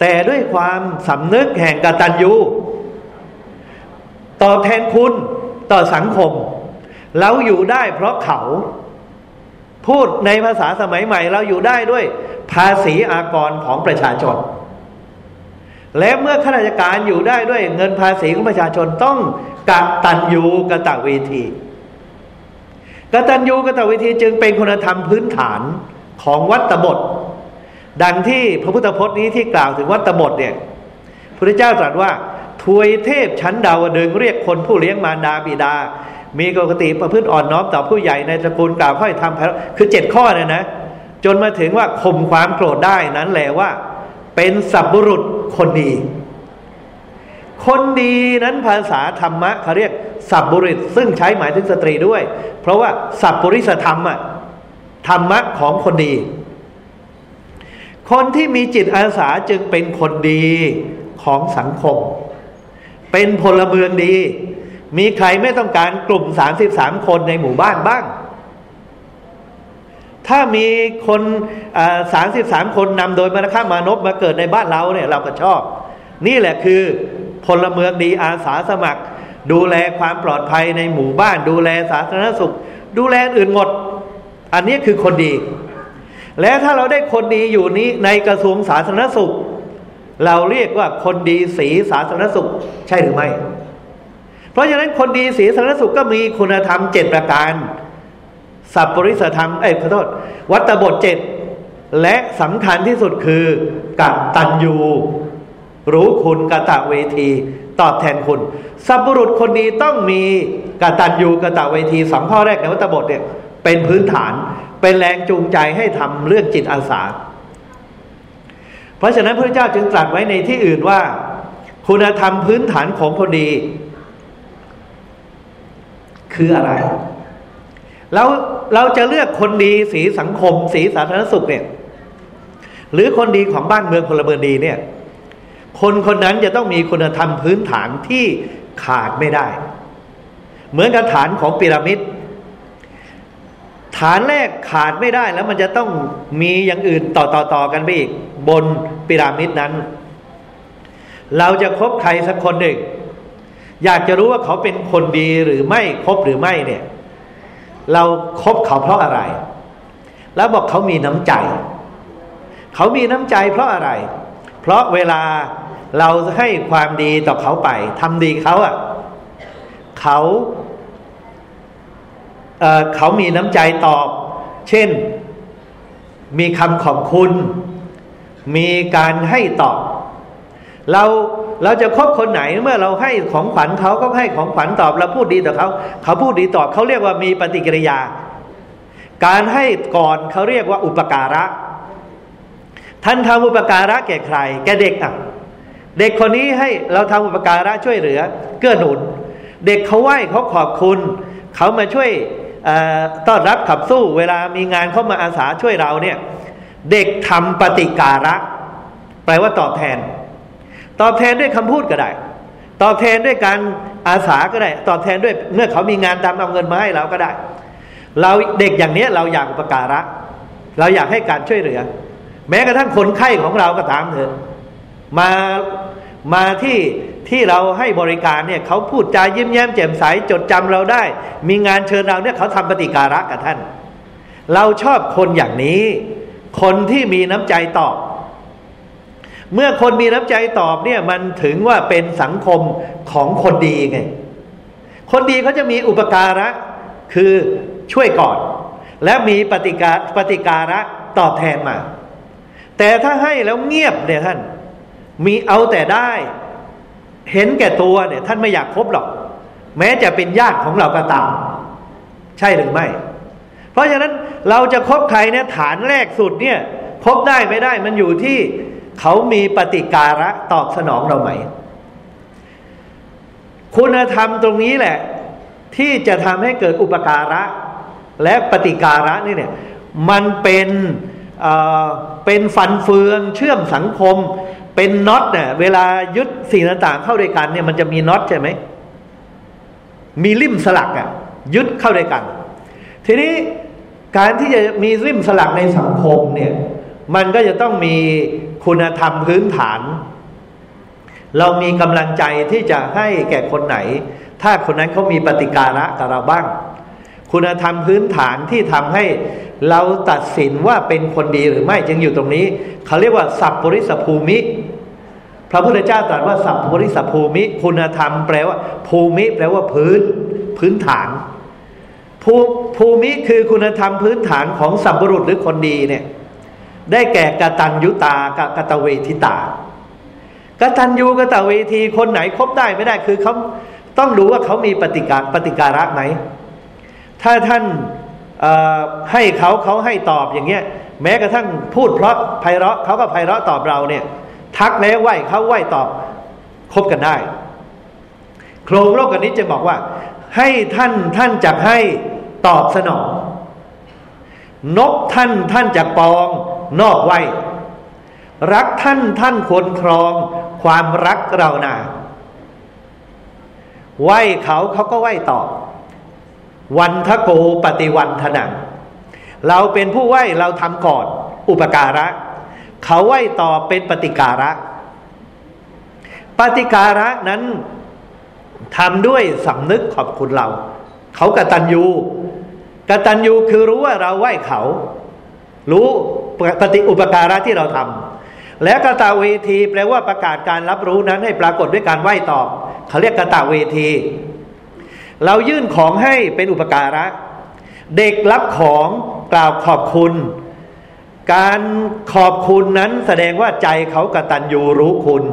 แต่ด้วยความสำนึกแห่งกตัญญูตอบแทนคุณต่อสังคม เราอยู่ได้เพราะเขา พูดในภาษาสมัยใหม่เราอยู่ได้ด้วยภาษีอากรของประชาชน และเมื่อข้าราชการอยู่ได้ด้วยเงินภาษีของประชาชนต้องกตัญญูกตเวทีกตัญญูกตเวทีจึงเป็นคุณธรรมพื้นฐานของวัตบท ดังที่พระพุทธพจน์นี้ที่กล่าวถึงวัตบทเนี่ยพระเจ้าตรัสว่า ทวยเทพชั้นดาวดึงเรียกคนผู้เลี้ยงมารดาบิดา มีปกติประพฤติอ่อนน้อมต่อผู้ใหญ่ในตระกูลกล่าวค่อยทำคือเจ็ดข้อเนี่ยนะ จนมาถึงว่าข่มความโกรธได้นั้นแหละว่า เป็นสัพบุรุษคนดี คนดีนั้นภาษาธรรมะเขาเรียกสัพบุรุษซึ่งใช้หมายถึงสตรีด้วย เพราะว่าสัพบุริสธรรมอะธรรมะของคนดี คนที่มีจิตอาสาจึงเป็นคนดีของสังคม เป็นพลเมืองดี มีใครไม่ต้องการกลุ่มสามสิบสามคนในหมู่บ้านบ้าง ถ้ามีคนสามสิบสามคนนำโดยมรคามานพมาเกิดในบ้านเราเนี่ยเราก็ชอบ นี่แหละคือพลเมืองดีอาสาสมัคร ดูแลความปลอดภัยในหมู่บ้าน ดูแลสาธารณสุข ดูแลอื่นหมด อันนี้คือคนดี และถ้าเราได้คนดีอยู่นี้ในกระทรวงสาธารณสุข เราเรียกว่าคนดีสีสาธารณสุข ใช่หรือไม่ เพราะฉะนั้นคนดีสีลสารสุขก็มีคุณธรรมเจ็ดประการ สัพปริสธรรมเอ้ยขอโทษ วัตบทเจ็ดและสำคัญที่สุดคือกัตัญญูรู้คุณกตะเวที ตอบแทนคุณ สัพบุรุษคนดีต้องมีกตัญญูกตะเวทีสองข้อแรกในวัตบทเนี่ยเป็นพื้นฐานเป็นแรงจูงใจให้ทำเรื่องจิตอาสา เพราะฉะนั้นพระเจ้าจึงตรัสไว้ในที่อื่นว่า คุณธรรมพื้นฐานของคนดี คืออะไร แล้วเราจะเลือกคนดีสีสังคม สีสาธารณสุขเนี่ย หรือคนดีของบ้านเมืองพลเมืองดีเนี่ย คนคนนั้นจะต้องมีคุณธรรมพื้นฐานที่ขาดไม่ได้ เหมือนกับฐานของพีระมิดฐานแรกขาดไม่ได้แล้วมันจะต้องมีอย่างอื่นต่อต่อต่อกันไปอีก บนพีระมิดนั้น เราจะคบใครสักคนหนึ่ง อยากจะรู้ว่าเขาเป็นคนดีหรือไม่คบหรือไม่เนี่ย เราครบเขาเพราะอะไร แล้วบอกเขามีน้ำใจ เขามีน้ำใจเพราะอะไร เพราะเวลาเราให้ความดีต่อเขาไปทำดีเขาอะ่ะเขาเเขามีน้ำใจตอบ เช่น มีคำขอบคุณ มีการให้ตอบ เรา เราจะคบคนไหนเมื่อเราให้ของขวัญเขาก็ให้ของขวัญตอบเราพูดดีต่อเขา เขาพูดดีตอบเขาเรียกว่ามีปฏิกิริยา การให้ก่อนเขาเรียกว่าอุปการะ ท่านทำอุปการะแก่ใคร แก่เด็กอะเด็กคนนี้ให้เราทำอุปการะช่วยเหลือ เกื้อหนุน เด็กเขาไหว้เขาขอบคุณ เขามาช่วยต้อนรับขับสู้เวลามีงานเข้ามาอาสาช่วยเราเนี่ย เด็กทำปฏิการะ แปลว่าตอบแทน ตอบแทนด้วยคำพูดก็ได้ ตอบแทนด้วยการอาสาก็ได้ ตอบแทนด้วยเมื่อเขามีงานตามเอาเงินมาให้เราก็ได้ เราเด็กอย่างเนี้ยเราอยากอุปการะ เราอยากให้การช่วยเหลือ แม้กระทั่งคนไข้ของเราก็ตามเถอะมามาที่ที่เราให้บริการเนี่ยเขาพูดจายิ้มแย้มแจ่มใสจดจำเราได้ มีงานเชิญเราเนี่ยเขาทำปฏิการะกับท่าน เราชอบคนอย่างนี้ คนที่มีน้ำใจตอบ เมื่อคนมีน้ำใจตอบเนี่ยมันถึงว่าเป็นสังคมของคนดีไง คนดีเขาจะมีอุปการะ คือช่วยก่อน และมีปฏิกาปฏิการะตอบแทนมา แต่ถ้าให้แล้วเงียบเนี่ยท่าน มีเอาแต่ได้ เห็นแก่ตัวเนี่ยท่านไม่อยากคบหรอก แม้จะเป็นญาติของเราก็ตาม ใช่หรือไม่ เพราะฉะนั้นเราจะคบใครเนี่ยฐานแรกสุดเนี่ยคบได้ไม่ได้มันอยู่ที่ เขามีปฏิการะตอบสนองเราไหม คุณธรรมตรงนี้แหละ ที่จะทำให้เกิดอุปการะ และปฏิการะนี่เนี่ยมันเป็นเเป็นฟันเฟืองเชื่อมสังคม เป็นน็อตเนี่ยเวลายึดสิ่งต่างๆเข้าด้วยกันเนี่ยมันจะมีน็อตใช่ไหมมีริมสลักอะ่ะยึดเข้าด้วยกัน ทีนี้การที่จะมีริมสลักในสังคมเนี่ย มันก็จะต้องมีคุณธรรมพื้นฐาน เรามีกำลังใจที่จะให้แก่คนไหน ถ้าคนนั้นเขามีปฏิการะกับเราบ้าง คุณธรรมพื้นฐานที่ทำให้เราตัดสินว่าเป็นคนดีหรือไม่จึงอยู่ตรงนี้ เขาเรียกว่า สัพปริสภูมิ พระพุทธเจ้าตรัสว่าสัพปริสภูมิ คุณธรรมแปลว่า ภูมิแปลว่าพื้น พื้นฐานภูภูมิคือคุณธรรมพื้นฐานของสัพบุรุษหรือคนดีเนี่ย ได้แก่กตัญยุตากับกตเวทิตากตัญญูกตเวทีคนไหนคบได้ไม่ได้คือเขาต้องดูว่าเขามีปฏิการปฏิการะไหมถ้าท่านให้เขาเขาให้ตอบอย่างเงี้ย แม้กระทั่งพูดเพราะไพเราะเขาก็ไพเราะตอบเราเนี่ย ทักแล้วไหวเขาไหวตอบคบกันได้ โครงโลกกันนี้จะบอกว่า ให้ท่านท่านจะให้ตอบสนอง นกท่านท่านจะปอง นอกไว้ รักท่านท่านควรครอง ความรักเรานาไหวเขาเขาก็ไหวตอบ วันทะโกปฏิวันทนัง เราเป็นผู้ไหวเราทำก่อน อุปการะ เขาไหวตอบเป็นปฏิการะ ปฏิการะนั้นทำด้วยสำนึกขอบคุณเรา เขากตัญญูกตัญญูคือรู้ว่าเราไหวเขา รู้ปฏิอุปการะที่เราทำและกตาเวทีแปลว่าประกาศการรับรู้นั้นให้ปรากฏด้วยการไหว้ตอบเขาเรียกกตาเวที เรายื่นของให้เป็นอุปการะ เด็กรับของกล่าวขอบคุณ การขอบคุณนั้นแสดงว่าใจเขากตัญญูรู้คุณ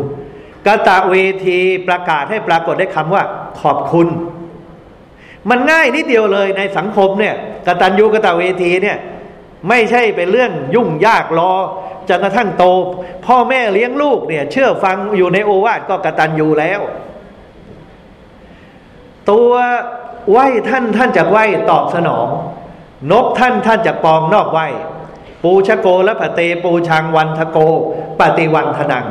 กตะเวทีประกาศให้ปรากฏได้คำว่า ขอบคุณ มันง่ายนิดเดียวเลยในสังคมเนี่ยกตัญญูกตะเวทีเนี่ย ไม่ใช่เป็นเรื่องยุ่งยากรอจนกระทั่งโต พ่อแม่เลี้ยงลูกเนี่ย เชื่อฟังอยู่ในโอวาทก็กระตัญญูแล้ว ตัวไหวท่านท่านจะไหวตอบสนองนกท่านท่านจะปองนอกไหวปูชโกและปเตปูชังวันทโกปฏิวันทนัง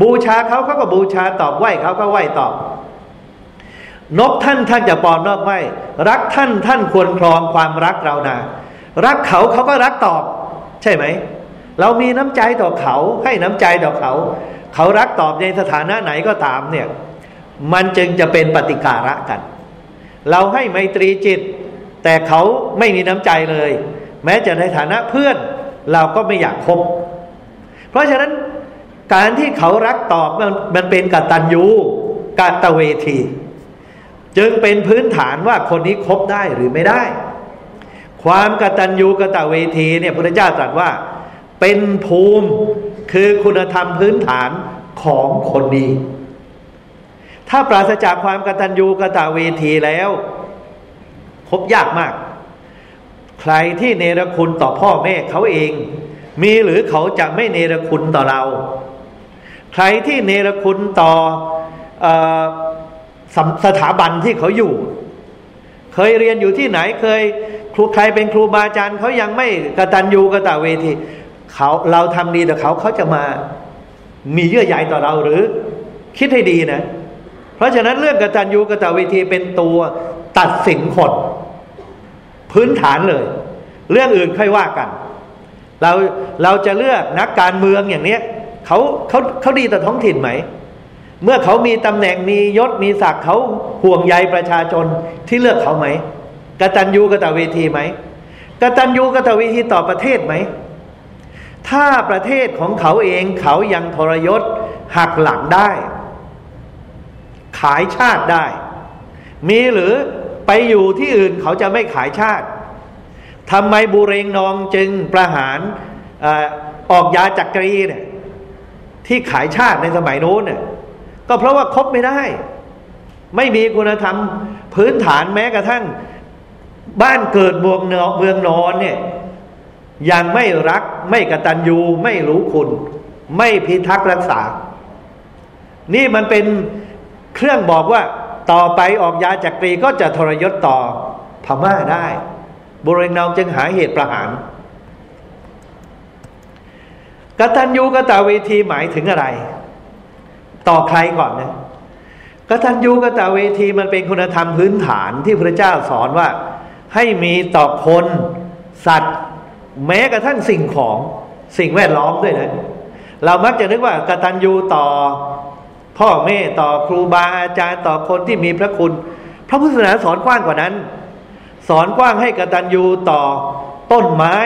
บูชาเขาเขาก็บูชาตอบไหวเขาก็ไหวตอบนกท่านท่านจะปอนนอกไหวรักท่านท่านควรครองความรักเรานา รักเขาเขาก็รักตอบ ใช่ไหม เรามีน้ำใจต่อเขาให้น้ำใจต่อเขา เขารักตอบในสถานะไหนก็ตามเนี่ยมันจึงจะเป็นปฏิการะกัน เราให้ไมตรีจิต แต่เขาไม่มีน้ำใจเลย แม้จะในฐานะเพื่อน เราก็ไม่อยากคบ เพราะฉะนั้นการที่เขารักตอบมันมันเป็นกตัญญูกตเวที จึงเป็นพื้นฐานว่าคนนี้คบได้หรือไม่ได้ ความกตัญญูกตเวทีเนี่ยพระเจ้าตรัสว่า เป็นภูมิคือคุณธรรมพื้นฐานของคนดี ถ้าปราศจากความกตัญญูกตเวทีแล้วพบยากมาก ใครที่เนรคุณต่อพ่อแม่เขาเอง มีหรือเขาจะไม่เนรคุณต่อเรา ใครที่เนรคุณต่ออสสถาบันที่เขาอยู่ เคยเรียนอยู่ที่ไหนเคย ครูใครเป็นครูบาอาจารย์เขายังไม่กระตันยูกระตะเวทีเขาเราทำดีแต่เขาเขาจะมามีเยื่อใยต่อเราหรือคิดให้ดีนะ เพราะฉะนั้นเรื่องกระตัญญูกระตเวทีเป็นตัวตัดสินคนพื้นฐานเลย เรื่องอื่นค่อยว่ากัน เราเราจะเลือกนักการเมืองอย่างเนี้ยเขาเขาเขาดีต่อท้องถิ่นไหม เมื่อเขามีตำแหน่งมียศมีศักดิ์เขาห่วงใยประชาชนที่เลือกเขาไหม กตัญญูกตเวทีไหมกตัญญูกตเวทีต่อประเทศไหม ถ้าประเทศของเขาเองเขายังทรยศหักหลังได้ ขายชาติได้ มีหรือไปอยู่ที่อื่นเขาจะไม่ขายชาติทำไมบุเรงนองจึงประหารออกยาจักรีเนี่ยที่ขายชาติในสมัยโน้นเนี่ยก็เพราะว่าคบไม่ได้ ไม่มีคุณธรรมพื้นฐานแม้กระทั่ง บ้านเกิดเมืองนเมืองนอนเนี่ยยังไม่รักไม่กตัญญูไม่รู้คุณ ไม่พิทักษ์รักษา นี่มันเป็นเครื่องบอกว่าต่อไปออกยาจากกรีก็จะทรยศต่อพม่าได้บริเนองจึงหาเหตุประหารกตัญญูกตเวทีหมายถึงอะไร ต่อใครก่อนนะกตัญญูกตเวทีมันเป็นคุณธรรมพื้นฐานที่พระเจ้าสอนว่า ให้มีต่อคนสัตว์ แม้กระทั่งสิ่งของสิ่งแวดล้อมด้วยนะเรามักจะนึกว่ากตัญญูต่อพ่อแม่ต่อครูบาอาจารย์ต่อคนที่มีพระคุณ พระพุทธศาสนาสอนกว้างกว่านั้น สอนกว้างให้กตัญญูต่อต้นไม้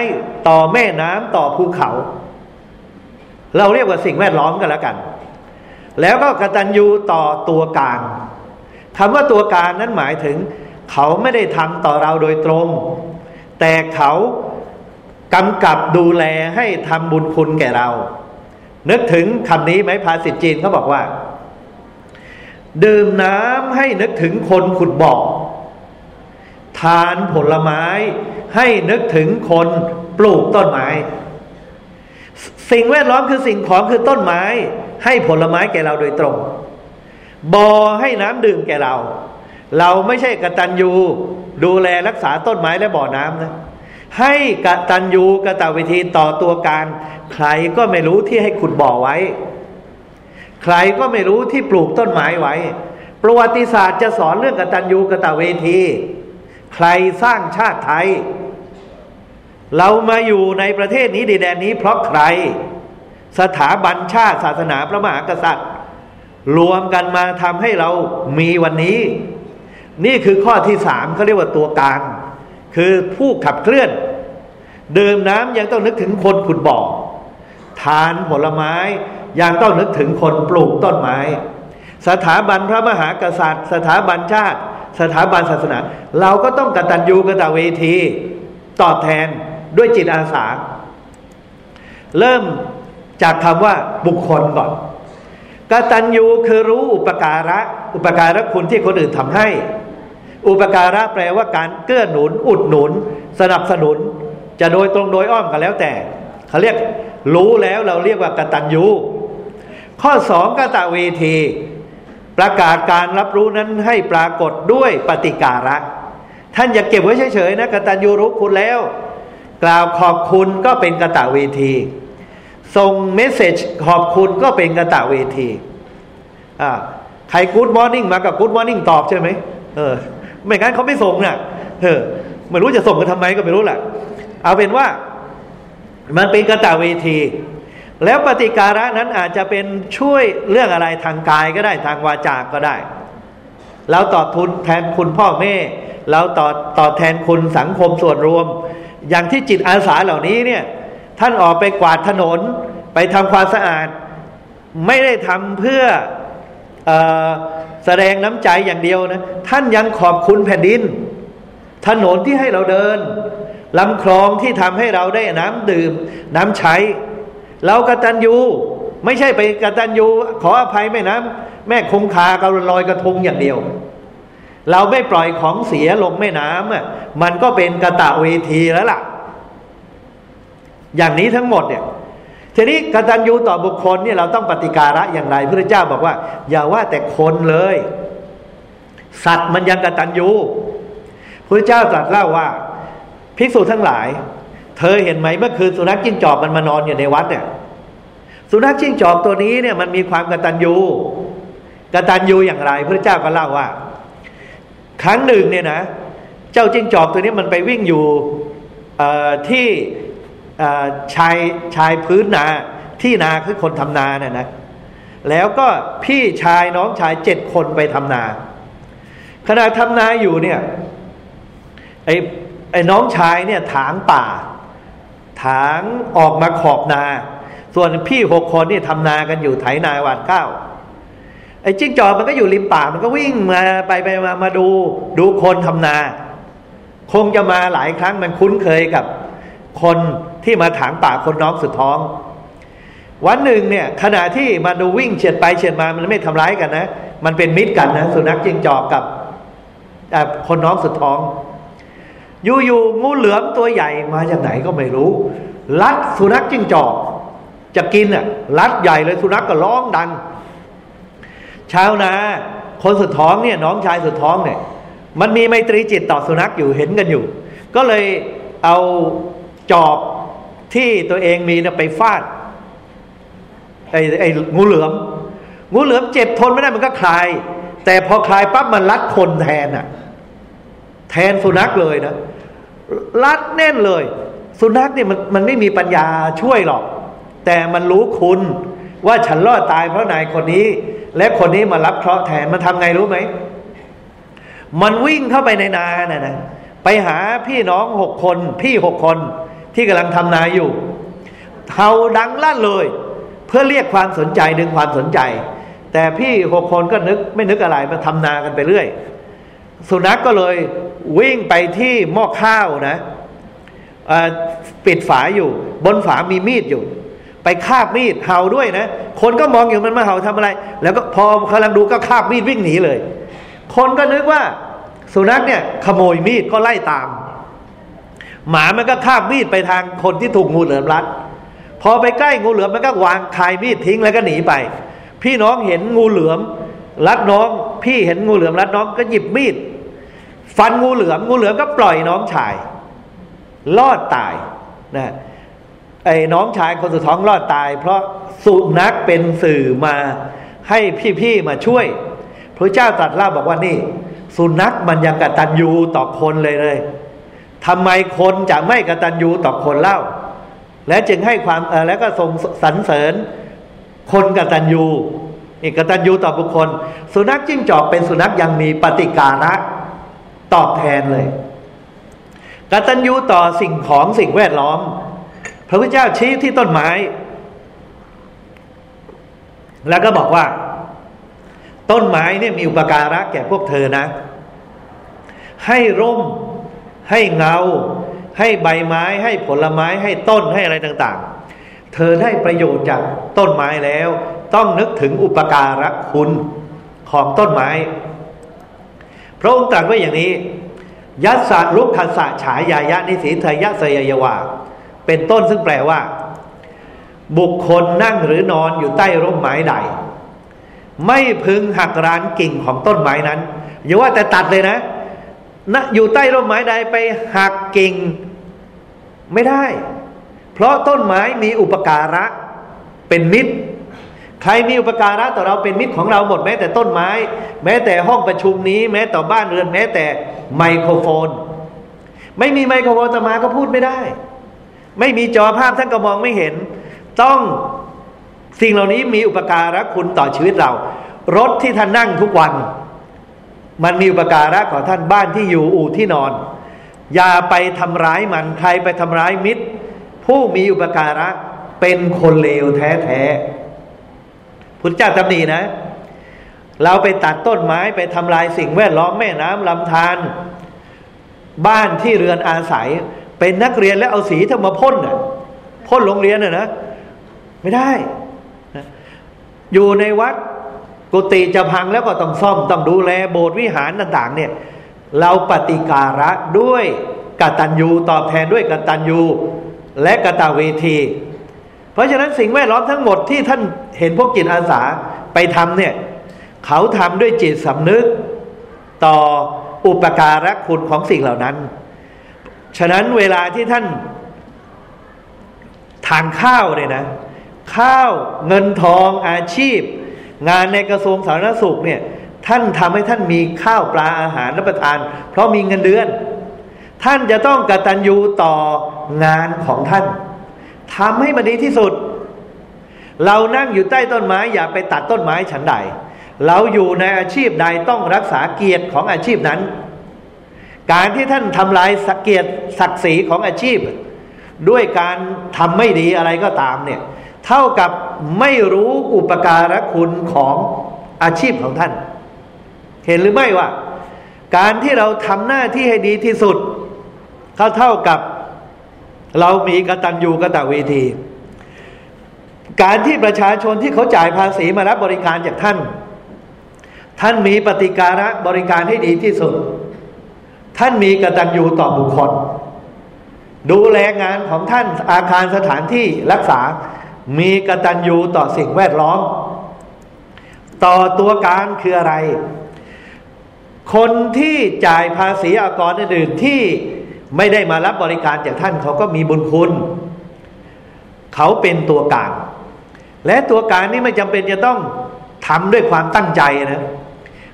ต่อแม่น้ำต่อภูเขา เราเรียกว่าสิ่งแวดล้อมกันแล้วกัน แล้วก็กตัญญูต่อตัวการคำว่าตัวการนั้นหมายถึง เขาไม่ได้ทำต่อเราโดยตรง แต่เขากำกับดูแลให้ทำบุญคุณแก่เรา นึกถึงคำนี้ไหมภาษิตจีนเขาบอกว่า ดื่มน้ำให้นึกถึงคนขุดบ่อทานผลไม้ให้นึกถึงคนปลูกต้นไม้ สิ่งแวดล้อมคือสิ่งของคือต้นไม้ ให้ผลไม้แก่เราโดยตรงบ่อให้น้ำดื่มแก่เรา เราไม่ใช่กตัญญูดูแลรักษาต้นไม้และบ่อน้ำนะ ให้กตัญญูกตวิธีต่อตัวการ ใครก็ไม่รู้ที่ให้ขุดบ่อไว้ ใครก็ไม่รู้ที่ปลูกต้นไม้ไว้ ประวัติศาสตร์จะสอนเรื่องกตัญญูกตเวที ใครสร้างชาติไทย เรามาอยู่ในประเทศนี้ดินแดนนี้เพราะใคร สถาบันชาติศาสนาพระมหากษัตริย์ รวมกันมาทำให้เรามีวันนี้ นี่คือข้อที่สามเขาเรียกว่าตัวการ คือผู้ขับเคลื่อน ดื่มน้ำยังต้องนึกถึงคนขุดบ่อทานผลไม้ยังต้องนึกถึงคนปลูกต้นไม้ สถาบันพระมหากษัตริย์ สถาบันชาติ สถาบันศาสนา เราก็ต้องกตัญญูกตเวที ตอบแทนด้วยจิตอาสา เริ่มจากคำว่าบุคคลก่อนกตัญญูคือรู้อุปการะ อุปการะคุณที่คนอื่นทำให้ อุปการะแปลว่าการเกื้อหนุน อุดหนุน สนับสนุน จะโดยตรงโดยอ้อมก็แล้วแต่เขาเรียกรู้แล้วเราเรียกว่ากตัญญูข้อสองกตะเวที ประกาศการรับรู้นั้นให้ปรากฏด้วยปฏิการะ ท่านอย่าเก็บไว้เฉยๆนะกตัญญูรู้คุณแล้ว กล่าวขอบคุณก็เป็นกตะเวที ส่งเมสเซจขอบคุณก็เป็นกตะเวทีอ่าใครกู๊ดมอร์นิ่งมากับกู๊ดมอร์นิ่งตอบใช่ไหมเออ ไม่งั้นเขาไม่ส่งนะ่ะเออไม่รู้จะส่งกันทำไมก็ไม่รู้แหละเอาเป็นว่า มันเป็นกตะเวที แล้วปฏิการะนั้นอาจจะเป็นช่วยเรื่องอะไรทางกายก็ได้ทางวาจาก็ได้ เราตอบทุนแทนคุณพ่อแม่ เราตอบตอบแทนคุณสังคมส่วนรวม อย่างที่จิตอาสาเหล่านี้เนี่ย ท่านออกไปกวาดถนนไปทำความสะอาด ไม่ได้ทำเพื่ออ แสดงน้ำใจอย่างเดียวนะ ท่านยังขอบคุณแผ่นดิน ถนนที่ให้เราเดินลำคลองที่ทำให้เราได้น้ำดื่ม น้ำใช้ เรากตัญญูไม่ใช่ไปกตัญญูขออภัยแม่น้ำแม่คงคากระลอยกระทงอย่างเดียว เราไม่ปล่อยของเสียลงแม่น้ำอะมันก็เป็นกระตะเวทีแล้วล่ะ อย่างนี้ทั้งหมดเนี่ย ทีนี้กตัญญูต่อบุคคลเนี่ยเราต้องปฏิการะอย่างไรพระเจ้าบอกว่า อย่าว่าแต่คนเลย สัตว์มันยังกตัญญูพระเจ้าตรัสเล่าว่าภิกษุทั้งหลาย เธอเห็นไหมเมื่อคืนสุนัขจิ้งจอกมันมานอนอยู่ในวัดเนี่ยสุนัขจิ้งจอกตัวนี้เนี่ยมันมีความกตัญญูกตัญญูอย่างไร พระเจ้าก็เล่าว่า ครั้งหนึ่งเนี่ยนะ เจ้าจิ้งจอกตัวนี้มันไปวิ่งอยู่ที่ ชายชายพื้นนาที่นาคือคนทำนาเนี่ยนะแล้วก็พี่ชายน้องชายเจ็ดคนไปทำนา ขณะทำนาอยู่เนี่ยไอ้ไอ้น้องชายเนี่ยถางป่า ถางออกมาขอบนา ส่วนพี่หกคนนี่ทำนากันอยู่ไถนาหวานข้าวไอ้จิ้งจอกมันก็อยู่ริมป่ามันก็วิ่งมาไปไปมามาดูดูคนทำนา คงจะมาหลายครั้งมันคุ้นเคยกับ คนที่มาถางป่าคนน้องสุดท้อง วันหนึ่งเนี่ยขณะที่มาดูวิ่งเฉียดไปเฉียดมามันไม่ทำร้ายกันนะ มันเป็นมิตรกันนะสุนัขจิงจอกกับคนน้องสุดท้อง อยู่ๆงูเหลือมตัวใหญ่มาจากไหนก็ไม่รู้ ลัดสุนัขจิงจอก จะกินอะลัดใหญ่เลยสุนัขกก็ร้องดังชาวนาคนสุดท้องเนี่ยน้องชายสุดท้องเนี่ย มันมีไมตรีจิตต่อสุนัขอยู่เห็นกันอยู่ ก็เลยเอา จอบที่ตัวเองมีเนี่ยไปฟาดไอ้ไอ้งูเหลือม งูเหลือมเจ็บทนไม่ได้มันก็คลาย แต่พอคลายปั๊บมันรัดคนแทนอะแทนสุนัขเลยนะรัดแน่นเลย สุนัขเนี่ยมันมันไม่มีปัญญาช่วยหรอก แต่มันรู้คุณว่าฉันรอดตายเพราะนายคนนี้ และคนนี้มารับเคราะห์แทนมันทำไงรู้ไหมมันวิ่งเข้าไปในนาน่ะนะไปหาพี่น้องหกคน พี่หกคน ที่กำลังทำนาอยู่เห่าดังลั่นเลย เพื่อเรียกความสนใจดึงความสนใจ แต่พี่หกคนก็นึกไม่นึกอะไรมาทำนากันไปเรื่อย สุนัขกก็เลยวิ่งไปที่หม้อข้าวนะปิดฝาอยู่ บนฝามีมีดอยู่ ไปคาบมีดเห่าด้วยนะ คนก็มองอยู่มันมาเห่าทำอะไร แล้วก็พอกำลังดูก็คาบมีดวิ่งหนีเลย คนก็นึกว่าสุนัขเนี่ยขโมยมีดก็ไล่ตาม หมามันก็คาบมีดไปทางคนที่ถูกงูเหลือมรัด พอไปใกล้งูเหลือมมันก็วางคายมีดทิ้งแล้วก็หนีไป พี่น้องเห็นงูเหลือมรัดน้อง พี่เห็นงูเหลือมรัดน้องก็หยิบมีด ฟันงูเหลือมงูเหลือมก็ปล่อยน้องชาย รอดตายนะไอ้น้องชายคนสุดท้องรอดตาย เพราะสุนัขเป็นสื่อมาให้พี่ๆมาช่วย พระเจ้าตรัสเล่าบอกว่านี่ สุนัขมันยังกตัญญูต่อคนเลยเลย ทำไมคนจะไม่กตัญญูต่อคนเล่า และจึงให้ความเออแล้วก็ทรงสรรเสริญคนกตัญญูอีกกตัญญูต่อบุคคล สุนัขจิ้งจอกเป็นสุนัขยังมีปฏิการะตอบแทนเลยกตัญญูต่อสิ่งของสิ่งแวดล้อม พระพุทธเจ้าชี้ที่ต้นไม้ แล้วก็บอกว่า ต้นไม้เนี่ยมีอุปการะแก่พวกเธอนะ ให้ร่ม ให้เงา ให้ใบไม้ ให้ผลไม้ให้ต้นให้อะไรต่างๆ เธอได้ประโยชน์จากต้นไม้แล้ว ต้องนึกถึงอุปการะคุณของต้นไม้ พระองค์ตรัสไว้อย่างนี้ ยัสสะลุกขสะฉายายะนิสีเทยะสยยวาเป็นต้นซึ่งแปลว่า บุคคลนั่งหรือนอนอยู่ใต้ร่มไม้ใด ไม่พึงหักร้านกิ่งของต้นไม้นั้นอย่าว่าแต่ตัดเลยนะ นะอยู่ใต้ร่มไม้ใดไปหักกิ่งไม่ได้ เพราะต้นไม้มีอุปการะเป็นมิตร ใครมีอุปการะต่อเราเป็นมิตรของเราหมดแม้แต่ต้นไม้ แม้แต่ห้องประชุมนี้ แม้ต่อบ้านเรือนแม้แต่ไมโครโฟน ไม่มีไมโครโฟนตมาก็พูดไม่ได้ ไม่มีจอภาพท่านก็มองไม่เห็น ต้องสิ่งเหล่านี้มีอุปการะคุณต่อชีวิตเรา รถที่ท่านนั่งทุกวัน มันมีอุปการะของท่านบ้านที่อยู่อู่ที่นอน อย่าไปทำร้ายมันใครไปทำร้ายมิตร ผู้มีอุปการะเป็นคนเลวแท้ๆพุทธเจ้าตำหนินะ เราไปตัดต้นไม้ไปทำลายสิ่งแวดล้อมแม่น้ำลำธารบ้านที่เรือนอาศัย เป็นนักเรียนแล้วเอาสีทำมาพ่นน่ะพ่นโรงเรียนน่ะนะ ไม่ได้ อยู่ในวัด กุฏิจะพังแล้วก็ต้องซ่อมต้องดูแลโบสถ์วิหารต่าง ๆ เนี่ย เราปฏิการะด้วยกตัญญูตอบแทนด้วยกตัญญูและกตเวที เพราะฉะนั้นสิ่งแวดล้อมทั้งหมดที่ท่านเห็นพวกจิตอาสาไปทำเนี่ย เขาทำด้วยจิตสำนึกต่ออุปการะคุณของสิ่งเหล่านั้น ฉะนั้นเวลาที่ท่านทานข้าวเนี่ยนะ ข้าวเงินทองอาชีพ งานในกระทรวงสาธารณสุขเนี่ยท่านทำให้ท่านมีข้าวปลาอาหารรับประทาน เพราะมีเงินเดือน ท่านจะต้องกตัญญูต่องานของท่านทำให้มันดีที่สุด เรานั่งอยู่ใต้ต้นไม้ อย่าไปตัดต้นไม้ฉันใด เราอยู่ในอาชีพใดต้องรักษาเกียรติของอาชีพนั้น การที่ท่านทำลายสกเกียรติศักดิ์ศรีของอาชีพ ด้วยการทำไม่ดีอะไรก็ตามเนี่ยเท่ากับ ไม่รู้อุปการะคุณของอาชีพของท่าน เห็นหรือไม่ว่า การที่เราทำหน้าที่ให้ดีที่สุดเขาเท่ากับเรามีกตัญญูกตเวที การที่ประชาชนที่เขาจ่ายภาษีมารับบริการจากท่าน ท่านมีปฏิการะบริการให้ดีที่สุด ท่านมีกตัญญูต่อบุคคล ดูแลงานของท่านอาคารสถานที่รักษา มีกตัญญูต่อสิ่งแวดล้อม ต่อตัวการคืออะไร คนที่จ่ายภาษีอากรอื่นที่ไม่ได้มารับบริการจากท่านเขาก็มีบุญคุณ เขาเป็นตัวการ และตัวการนี้ไม่จำเป็นจะต้องทำด้วยความตั้งใจนะ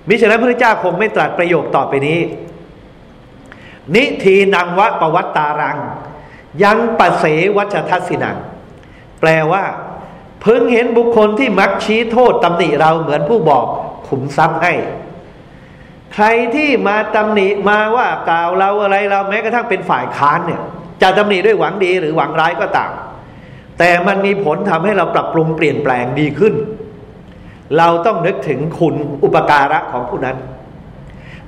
มิฉะนั้นพระเจ้าคงไม่ตรัสประโยคต่อไปนี้ นิทีนังวะปวัตตารัง ยังปะเสวัชทัศินัง แปลว่าเพิ่งเห็นบุคคลที่มักชี้โทษตำหนิเราเหมือนผู้บอกขุมทรัพย์ให้ ใครที่มาตำหนิมาว่ากล่าวเราอะไรเราแม้กระทั่งเป็นฝ่ายค้านเนี่ย จะตำหนิด้วยหวังดีหรือหวังร้ายก็ตาม แต่มันมีผลทำให้เราปรับปรุงเปลี่ยนแปลงดีขึ้น เราต้องนึกถึงคุณอุปการะของผู้นั้น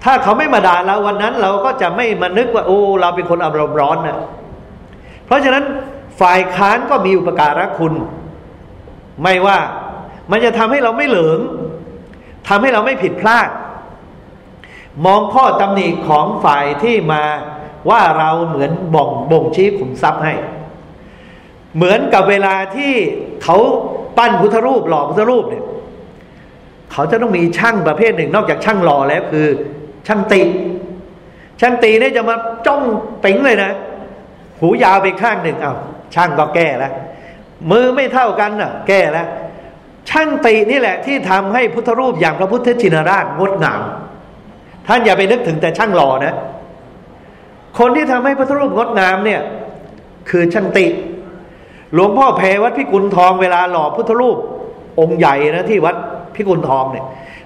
ถ้าเขาไม่มาด่าเราวันนั้นเราก็จะไม่มานึกว่าโอ้เราเป็นคนอารมณ์ร้อนนะเพราะฉะนั้น ฝ่ายค้านก็มีอุปการะคุณ ไม่ว่ามันจะทำให้เราไม่เหลิงทำให้เราไม่ผิดพลาด มองข้อตำหนิของฝ่ายที่มาว่าเราเหมือนบ่งบ่งชี้ขุมทรัพย์ให้ เหมือนกับเวลาที่เขาปั้นพุทธรูปหล่อพุทธรูปเนี่ยเขาจะต้องมีช่างประเภทหนึ่ง นอกจากช่างหล่อแล้วคือ ช่างตีช่างตีเนี่ยจะมาจ้องติ๋งเลยนะ หูยาวไปข้างหนึ่งเอา้า ช่างก็แก้แล้วมือไม่เท่ากันน่ะ แก้แล้วช่างตีนี่แหละ ที่ทำให้พุทธรูปอย่างพระพุทธชินราชงดงาม ท่านอย่าไปนึกถึงแต่ช่างหล่อนะ คนที่ทำให้พุทธรูปงดงามเนี่ย คือช่างติ หลวงพ่อแพรวัดพิกุลทองเวลาหล่อพุทธรูป องค์ใหญ่นะที่วัดพิกุลทองเนี่ย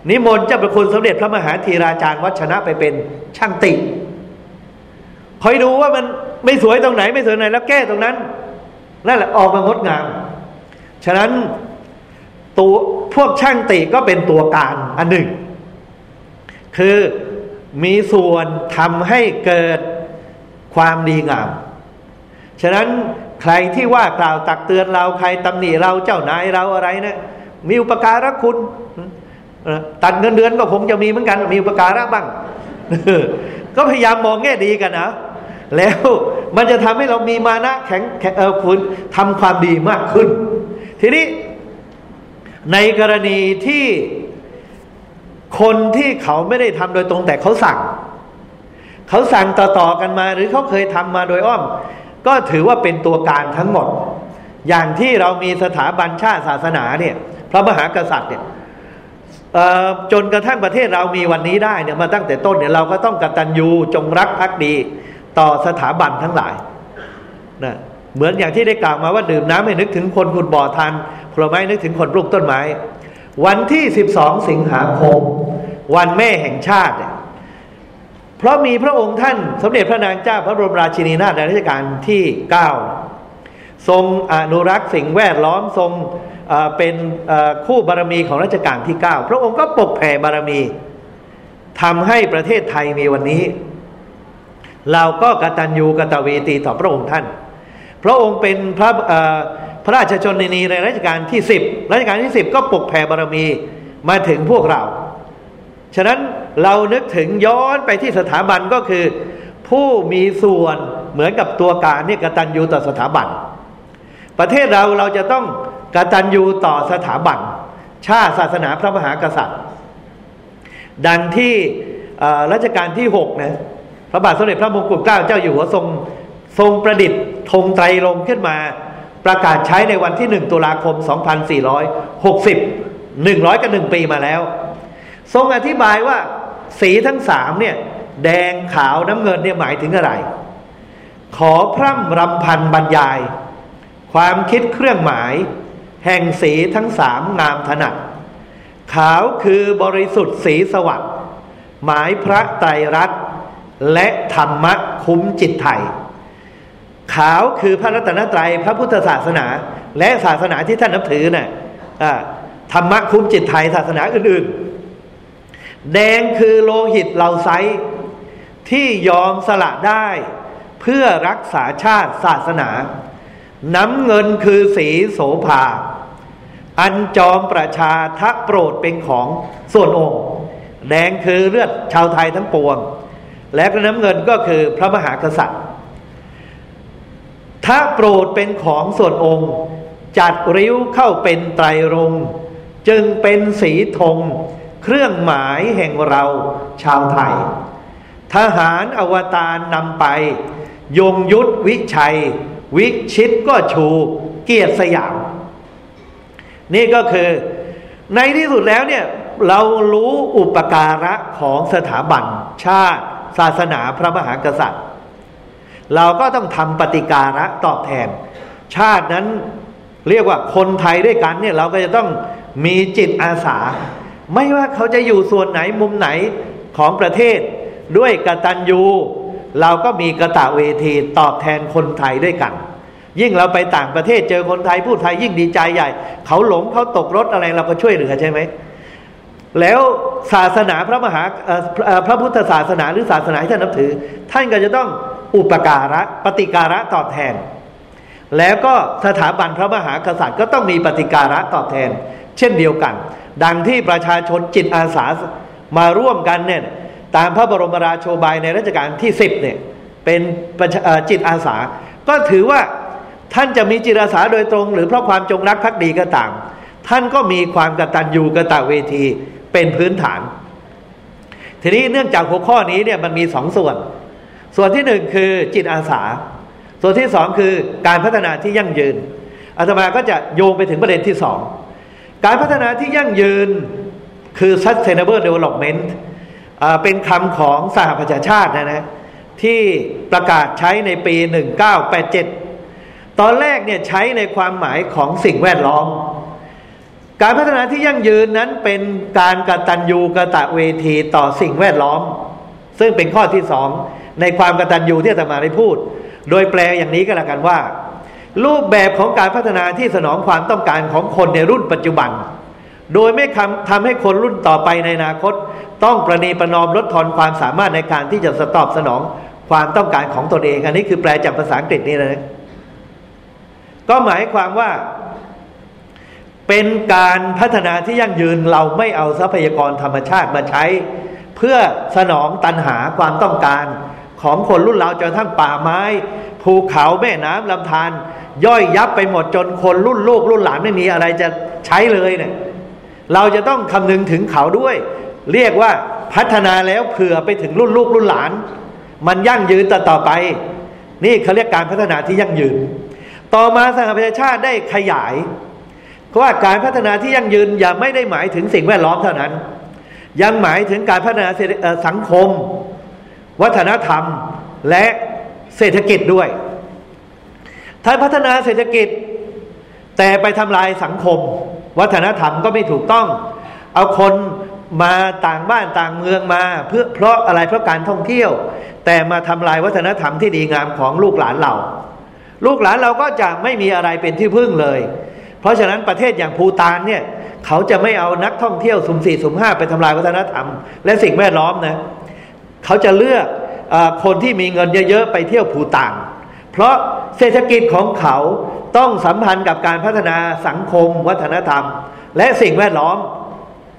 นิมนต์เจ้าประคุณสมเด็จพระมหาธีราจารย์วัชนะไปเป็นช่างติคอยดูว่ามันไม่สวยตรงไหนไม่สวยไหนแล้วแก้ตรงนั้น นั่นแหละออกมางดงาม ฉะนั้นตัวพวกช่างติก็เป็นตัวการอันหนึ่ง คือมีส่วนทำให้เกิดความดีงาม ฉะนั้นใครที่ว่ากล่าวตักเตือนเราใครตำหนิเราเจ้านายเราอะไรนะมีอุปการะคุณตัดเงินเดือนก็คงจะมีเหมือนกัน มีอุปการะบ้างก็พยายามมองแง่ดีกันนะแล้ว มันจะทำให้เรามีมานะแข็งเออคุณทำความดีมากขึ้น ทีนี้ในกรณีที่คนที่เขาไม่ได้ทำโดยตรงแต่เขาสั่ง เขาสั่งต่อๆกันมา หรือเขาเคยทำมาโดยอ้อม ก็ถือว่าเป็นตัวการทั้งหมด อย่างที่เรามีสถาบันชาติศาสนาเนี่ย พระมหากษัตริย์เนี่ยจนกระทั่งประเทศเรามีวันนี้ได้เนี่ยมาตั้งแต่ต้นเนี่ยเราก็ต้องกตัญญูจงรักภักดี ต่อสถาบันทั้งหลายนะเหมือนอย่างที่ได้กล่าวมาว่าดื่มน้ำให้นึกถึงคนขุดบ่อทานผลไม้นึกถึงคนปลูกต้นไม้ วันที่สิบสองสิงหาคม วันแม่แห่งชาติ เพราะมีพระองค์ท่านสมเด็จพระนางเจ้าพระบรมราชินีนาถในรัชกาลที่เก้าทรงอนุรักษ์สิ่งแวดล้อมทรงเป็นคู่บารมีของรัชกาลที่เก้าพระองค์ก็ปกแผ่บารมีทำให้ประเทศไทยมีวันนี้ เราก็กตัญญูกตเวทีต่อพระองค์ท่าน พระองค์เป็นพระพระราชชนนีในรัชกาลที่สิบรัชกาลที่สิบก็ปกแผ่บารมีมาถึงพวกเรา ฉะนั้นเรานึกถึงย้อนไปที่สถาบันก็คือ ผู้มีส่วนเหมือนกับตัวการเนี่ยกตัญญูต่อสถาบัน ประเทศเราเราจะต้องกตัญญูต่อสถาบัน ชาติศาสนาพระมหากษัตริย์ ดังที่รัชกาลที่หกนะ พระบาทสมเด็จพระมงกุฎเกล้าเจ้าอยู่หัวทรงทรงประดิษฐ์ธงไตรลงขึ้นมา ประกาศใช้ในวันที่หนึ่งตุลาคม 2460หนึ่งร้อยกับหนึ่งปีมาแล้ว ทรงอธิบายว่าสีทั้งสามเนี่ย แดงขาวน้ำเงินเนี่ยหมายถึงอะไร ขอพร่ำรำพันบรรยาย ความคิดเครื่องหมาย แห่งสีทั้งสามงามถนัดขาวคือบริสุทธิ์สีสวัสดิ์หมายพระไตรรัตน์ และธรรมะคุ้มจิตไทย ขาวคือพระรัตนตรัยพระพุทธศาสนา และศาสนาที่ท่านนับถือนะ่ะธรรมะคุ้มจิตไทย ศาสนาอื่นๆ แดงคือโลหิตเหล่าไซที่ยอมสละได้ เพื่อรักษาชาติศาสนา น้ำเงินคือสีโสภา อันจอมประชาทักโปรดเป็นของส่วนองค์ แดงคือเลือดชาวไทยทั้งปวง และพระน้ำเงินก็คือพระมหากษัตริย์ ถ้าโปรดเป็นของส่วนองค์ จัดริ้วเข้าเป็นไตรรงจึงเป็นสีธงเครื่องหมายแห่งเราชาวไทย ทหารอวตารนำไป ยงยุทธวิชัย วิชิตก็ชูเกียรติสยาม นี่ก็คือในที่สุดแล้วเนี่ยเรารู้อุปการะของสถาบันชาติ ศาสนาพระมหากษัตริย์ เราก็ต้องทำปฏิการะตอบแทน ชาตินั้นเรียกว่าคนไทยด้วยกันเนี่ยเราก็จะต้องมีจิตอาสา ไม่ว่าเขาจะอยู่ส่วนไหนมุมไหนของประเทศ ด้วยกตัญญูเราก็มีกระตะเวทีตอบแทนคนไทยด้วยกัน ยิ่งเราไปต่างประเทศเจอคนไทยพูดไทยยิ่งดีใจใหญ่ เขาหลงเขาตกรถอะไรเราก็ช่วยเหลือใช่ไหม แล้วศาสนาพระมหาพระพุทธศาสนาหรือศาสนาที่ท่านนับถือ ท่านก็จะต้องอุปการะปฏิการะตอบแทน แล้วก็สถาบันพระมหากษัตริย์ก็ต้องมีปฏิการะตอบแทน เช่นเดียวกัน ดังที่ประชาชนจิตอาสามาร่วมกันเนี่ยตามพระบรมราโชบายในรัชกาลที่สิบเนี่ยเป็นจิตอาสา ก็ถือว่าท่านจะมีจิตอาสาโดยตรง หรือเพราะความจงรักภักดีก็ตาม ท่านก็มีความกตัญญูกตเวที เป็นพื้นฐาน ทีนี้เนื่องจากหัวข้อนี้เนี่ยมันมีสองส่วน ส่วนที่หนึ่งคือจิตอาสา ส่วนที่สองคือการพัฒนาที่ยั่งยืนอาตมาก็จะโยงไปถึงประเด็นที่สองการพัฒนาที่ยั่งยืนคือ sustainable development เป็นคำของสหประชาชาตินะนะที่ประกาศใช้ในปี 1987 ตอนแรกเนี่ยใช้ในความหมายของสิ่งแวดล้อม การพัฒนาที่ยั่งยืนนั้นเป็นการกตัญญูกะตะเวทีต่อสิ่งแวดล้อม ซึ่งเป็นข้อที่สองในความกตัญญูที่อาตมาได้พูด โดยแปลอย่างนี้ก็แล้วกันว่า รูปแบบของการพัฒนาที่สนองความต้องการของคนในรุ่นปัจจุบัน โดยไม่ทำให้คนรุ่นต่อไปในอนาคต ต้องประนีประนอมลดทอนความสามารถในการที่จะสตอบสนองความต้องการของตนเอง อันนี้คือแปลจากภาษาอังกฤษนี่เลย ก็หมายความว่า เป็นการพัฒนาที่ยั่งยืนเราไม่เอาทรัพยากรธรรมชาติมาใช้ เพื่อสนองตันหาความต้องการ ของคนรุ่นเราจนทั้งป่าไม้ ภูเขาแม่น้ำลำธารย่อยยับไปหมดจนคนรุ่นลูกรุ่นหลานไม่มีอะไรจะใช้เลยเนี่ยเราจะต้องคำนึงถึงเขาด้วย เรียกว่าพัฒนาแล้วเผื่อไปถึงรุ่นลูกรุ่นหลาน มันยั่งยืนต่อต่อไป นี่เขาเรียกการพัฒนาที่ยั่งยืน ต่อมาสหประชาชาติได้ขยาย ว่าการพัฒนาที่ยั่งยืนอย่าไม่ได้หมายถึงสิ่งแวดล้อมเท่านั้น ยังหมายถึงการพัฒนาสังคม วัฒนธรรมและเศรษฐกิจด้วยถ้าพัฒนาเศรษฐกิจ แต่ไปทำลายสังคม วัฒนธรรมก็ไม่ถูกต้อง เอาคนมาต่างบ้านต่างเมืองมาเพื่อเพราะอะไรเพราะการท่องเที่ยว แต่มาทำลายวัฒนธรรมที่ดีงามของลูกหลานเรา ลูกหลานเราก็จะไม่มีอะไรเป็นที่พึ่งเลย เพราะฉะนั้นประเทศอย่างภูตานเนี่ยเขาจะไม่เอานักท่องเที่ยวสุ่มสี่สุ่มห้าไปทำลายวัฒนธรรม และสิ่งแวดล้อมนะเขาจะเลือกอคนที่มีเงินเยอะๆไปเที่ยวภูตาน เพราะเศรษฐกิจของเขาต้องสัมพันธ์กับการพัฒนาสังคม วัฒนธรรม และสิ่งแวดล้อม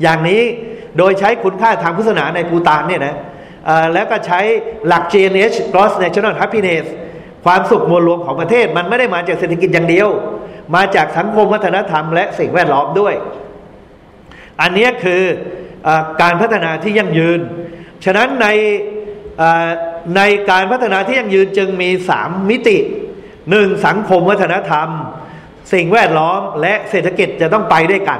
อย่างนี้โดยใช้คุณค่าทางพุทธศาสนาในภูตานเนี่ยนะแล้วก็ใช้หลัก GNH Gross National Happiness ความสุขมวลรวมของประเทศมันไม่ได้มาจากเศรษฐกิจอย่างเดียว มาจากสังคมวัฒนธรรมและสิ่งแวดล้อมด้วย อันนี้คืออการพัฒนาที่ยั่งยืน ฉะนั้นในในการพัฒนาที่ยั่งยืนจึงมีสามมิติหนึ่งสังคมวัฒนธรรม สิ่งแวดล้อมและเศรษฐกิจจะต้องไปด้วยกัน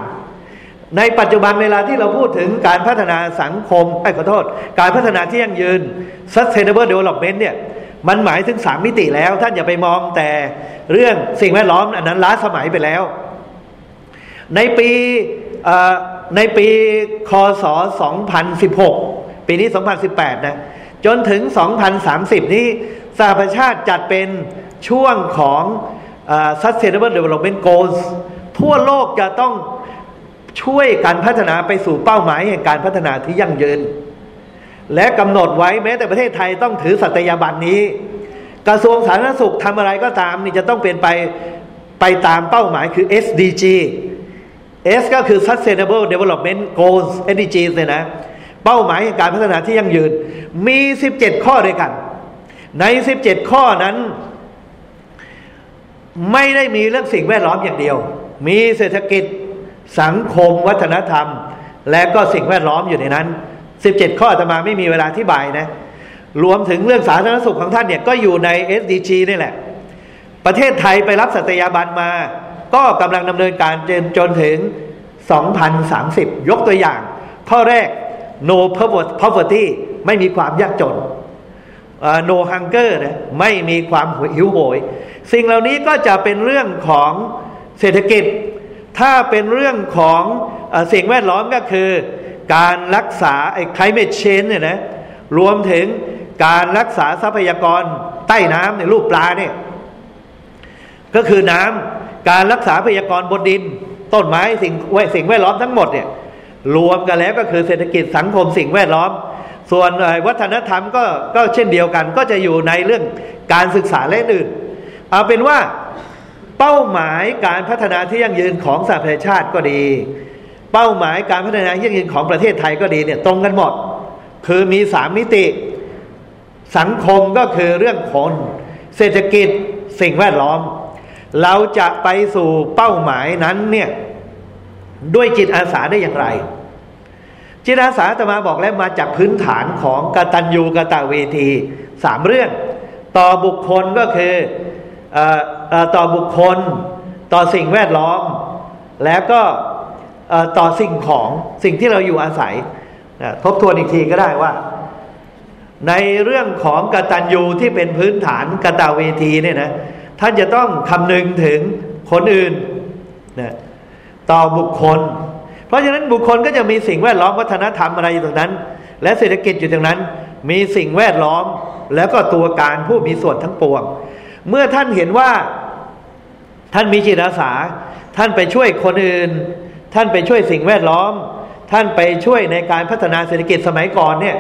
ในปัจจุบันเวลาที่เราพูดถึงการพัฒนาสังคมไอ้ขอโทษ การพัฒนาที่ยั่งยืน sustainable development เนี่ย มันหมายถึงสามมิติแล้ว ท่านอย่าไปมองแต่เรื่องสิ่งแวดล้อมอันนั้นล้าสมัยไปแล้ว ในปีในปีคศ 2016 ปีนี้ 2018 นะ จนถึง 2030 นี้สหประชาติจัดเป็นช่วงของ Sustainable Development Goals ทั่วโลกจะต้องช่วยการพัฒนาไปสู่เป้าหมายแห่งการพัฒนาที่ยั่งยืน และกำหนดไว้แม้แต่ประเทศไทยต้องถือสัตยาบันนี้ กระทรวงสาธารณสุขทำอะไรก็ตามนี่จะต้องเป็นไปไปตามเป้าหมายคือ SDG S ก็คือ Sustainable Development Goals SDG เลยนะ เป้าหมายการพัฒนาที่ยั่งยืน มีสิบเจ็ดข้อด้วยกัน ในสิบเจ็ดข้อนั้น ไม่ได้มีเรื่องสิ่งแวดล้อมอย่างเดียว มีเศรษฐกิจ สังคม วัฒนธรรม และก็สิ่งแวดล้อมอยู่ในนั้น สิบเจ็ดข้อจะมาไม่มีเวลาที่บายนะ รวมถึงเรื่องสาธารณสุขของท่านเนี่ยก็อยู่ใน SDG นี่แหละ ประเทศไทยไปรับสัตยาบันมา ก็กำลังดำเนินการจนจนถึง 2030 ยกตัวอย่าง ข้อแรก no poverty ไม่มีความยากจน no hunger นะไม่มีความหิวโหย สิ่งเหล่านี้ก็จะเป็นเรื่องของเศรษฐกิจ ถ้าเป็นเรื่องของสิ่งแวดล้อมก็คือ การรักษาไอ้ climate change เนี่ยนะรวมถึงการรักษาทรัพยากรใต้น้ำในรูปปลาเนี่ยก็คือน้ำการรักษาทรัพยากรบนดิน ต้นไม้สิ่งสิ่งแวดล้อมทั้งหมดเนี่ยรวมกันแล้วก็คือเศรษฐกิจสังคมสิ่งแวดล้อม ส่วนวัฒนธรรมก็ก็เช่นเดียวกัน ก็จะอยู่ในเรื่องการศึกษาและอื่น เอาเป็นว่าเป้าหมายการพัฒนาที่ยั่งยืนของสหประชาชาติก็ดี เป้าหมายการพัฒนายั่งยืนของประเทศไทยก็ดีเนี่ยตรงกันหมด คือมีสามมิติ สังคมก็คือเรื่องคนเศรษฐกิจสิ่งแวดล้อม เราจะไปสู่เป้าหมายนั้นเนี่ยด้วยจิตอาสาได้อย่างไร จิตอาสาตมาบอกแล้วมาจากพื้นฐานของกตัญญูกตเวทีสามเรื่อง ต่อบุคคลก็คือต่อบุคคล ต่อสิ่งแวดล้อม แล้วก็ ต่อสิ่งของสิ่งที่เราอยู่อาศัยทบทวนอีกทีก็ได้ว่า ในเรื่องของกตัญญูที่เป็นพื้นฐานกตาเวทีเนี่ยนะท่านจะต้องคำนึงถึงคนอื่นนะต่อบุคคล เพราะฉะนั้นบุคคลก็จะมีสิ่งแวดล้อมวัฒนธรรมอะไรอยู่ตรงนั้น และเศรษฐกิจอยู่ตรงนั้น มีสิ่งแวดล้อมแล้วก็ตัวการผู้มีส่วนทั้งปวง เมื่อท่านเห็นว่าท่านมีจิตอาสา ท่านไปช่วยคนอื่น ท่านไปช่วยสิ่งแวดล้อม ท่านไปช่วยในการพัฒนาเศรษฐกิจสมัยก่อนเนี่ย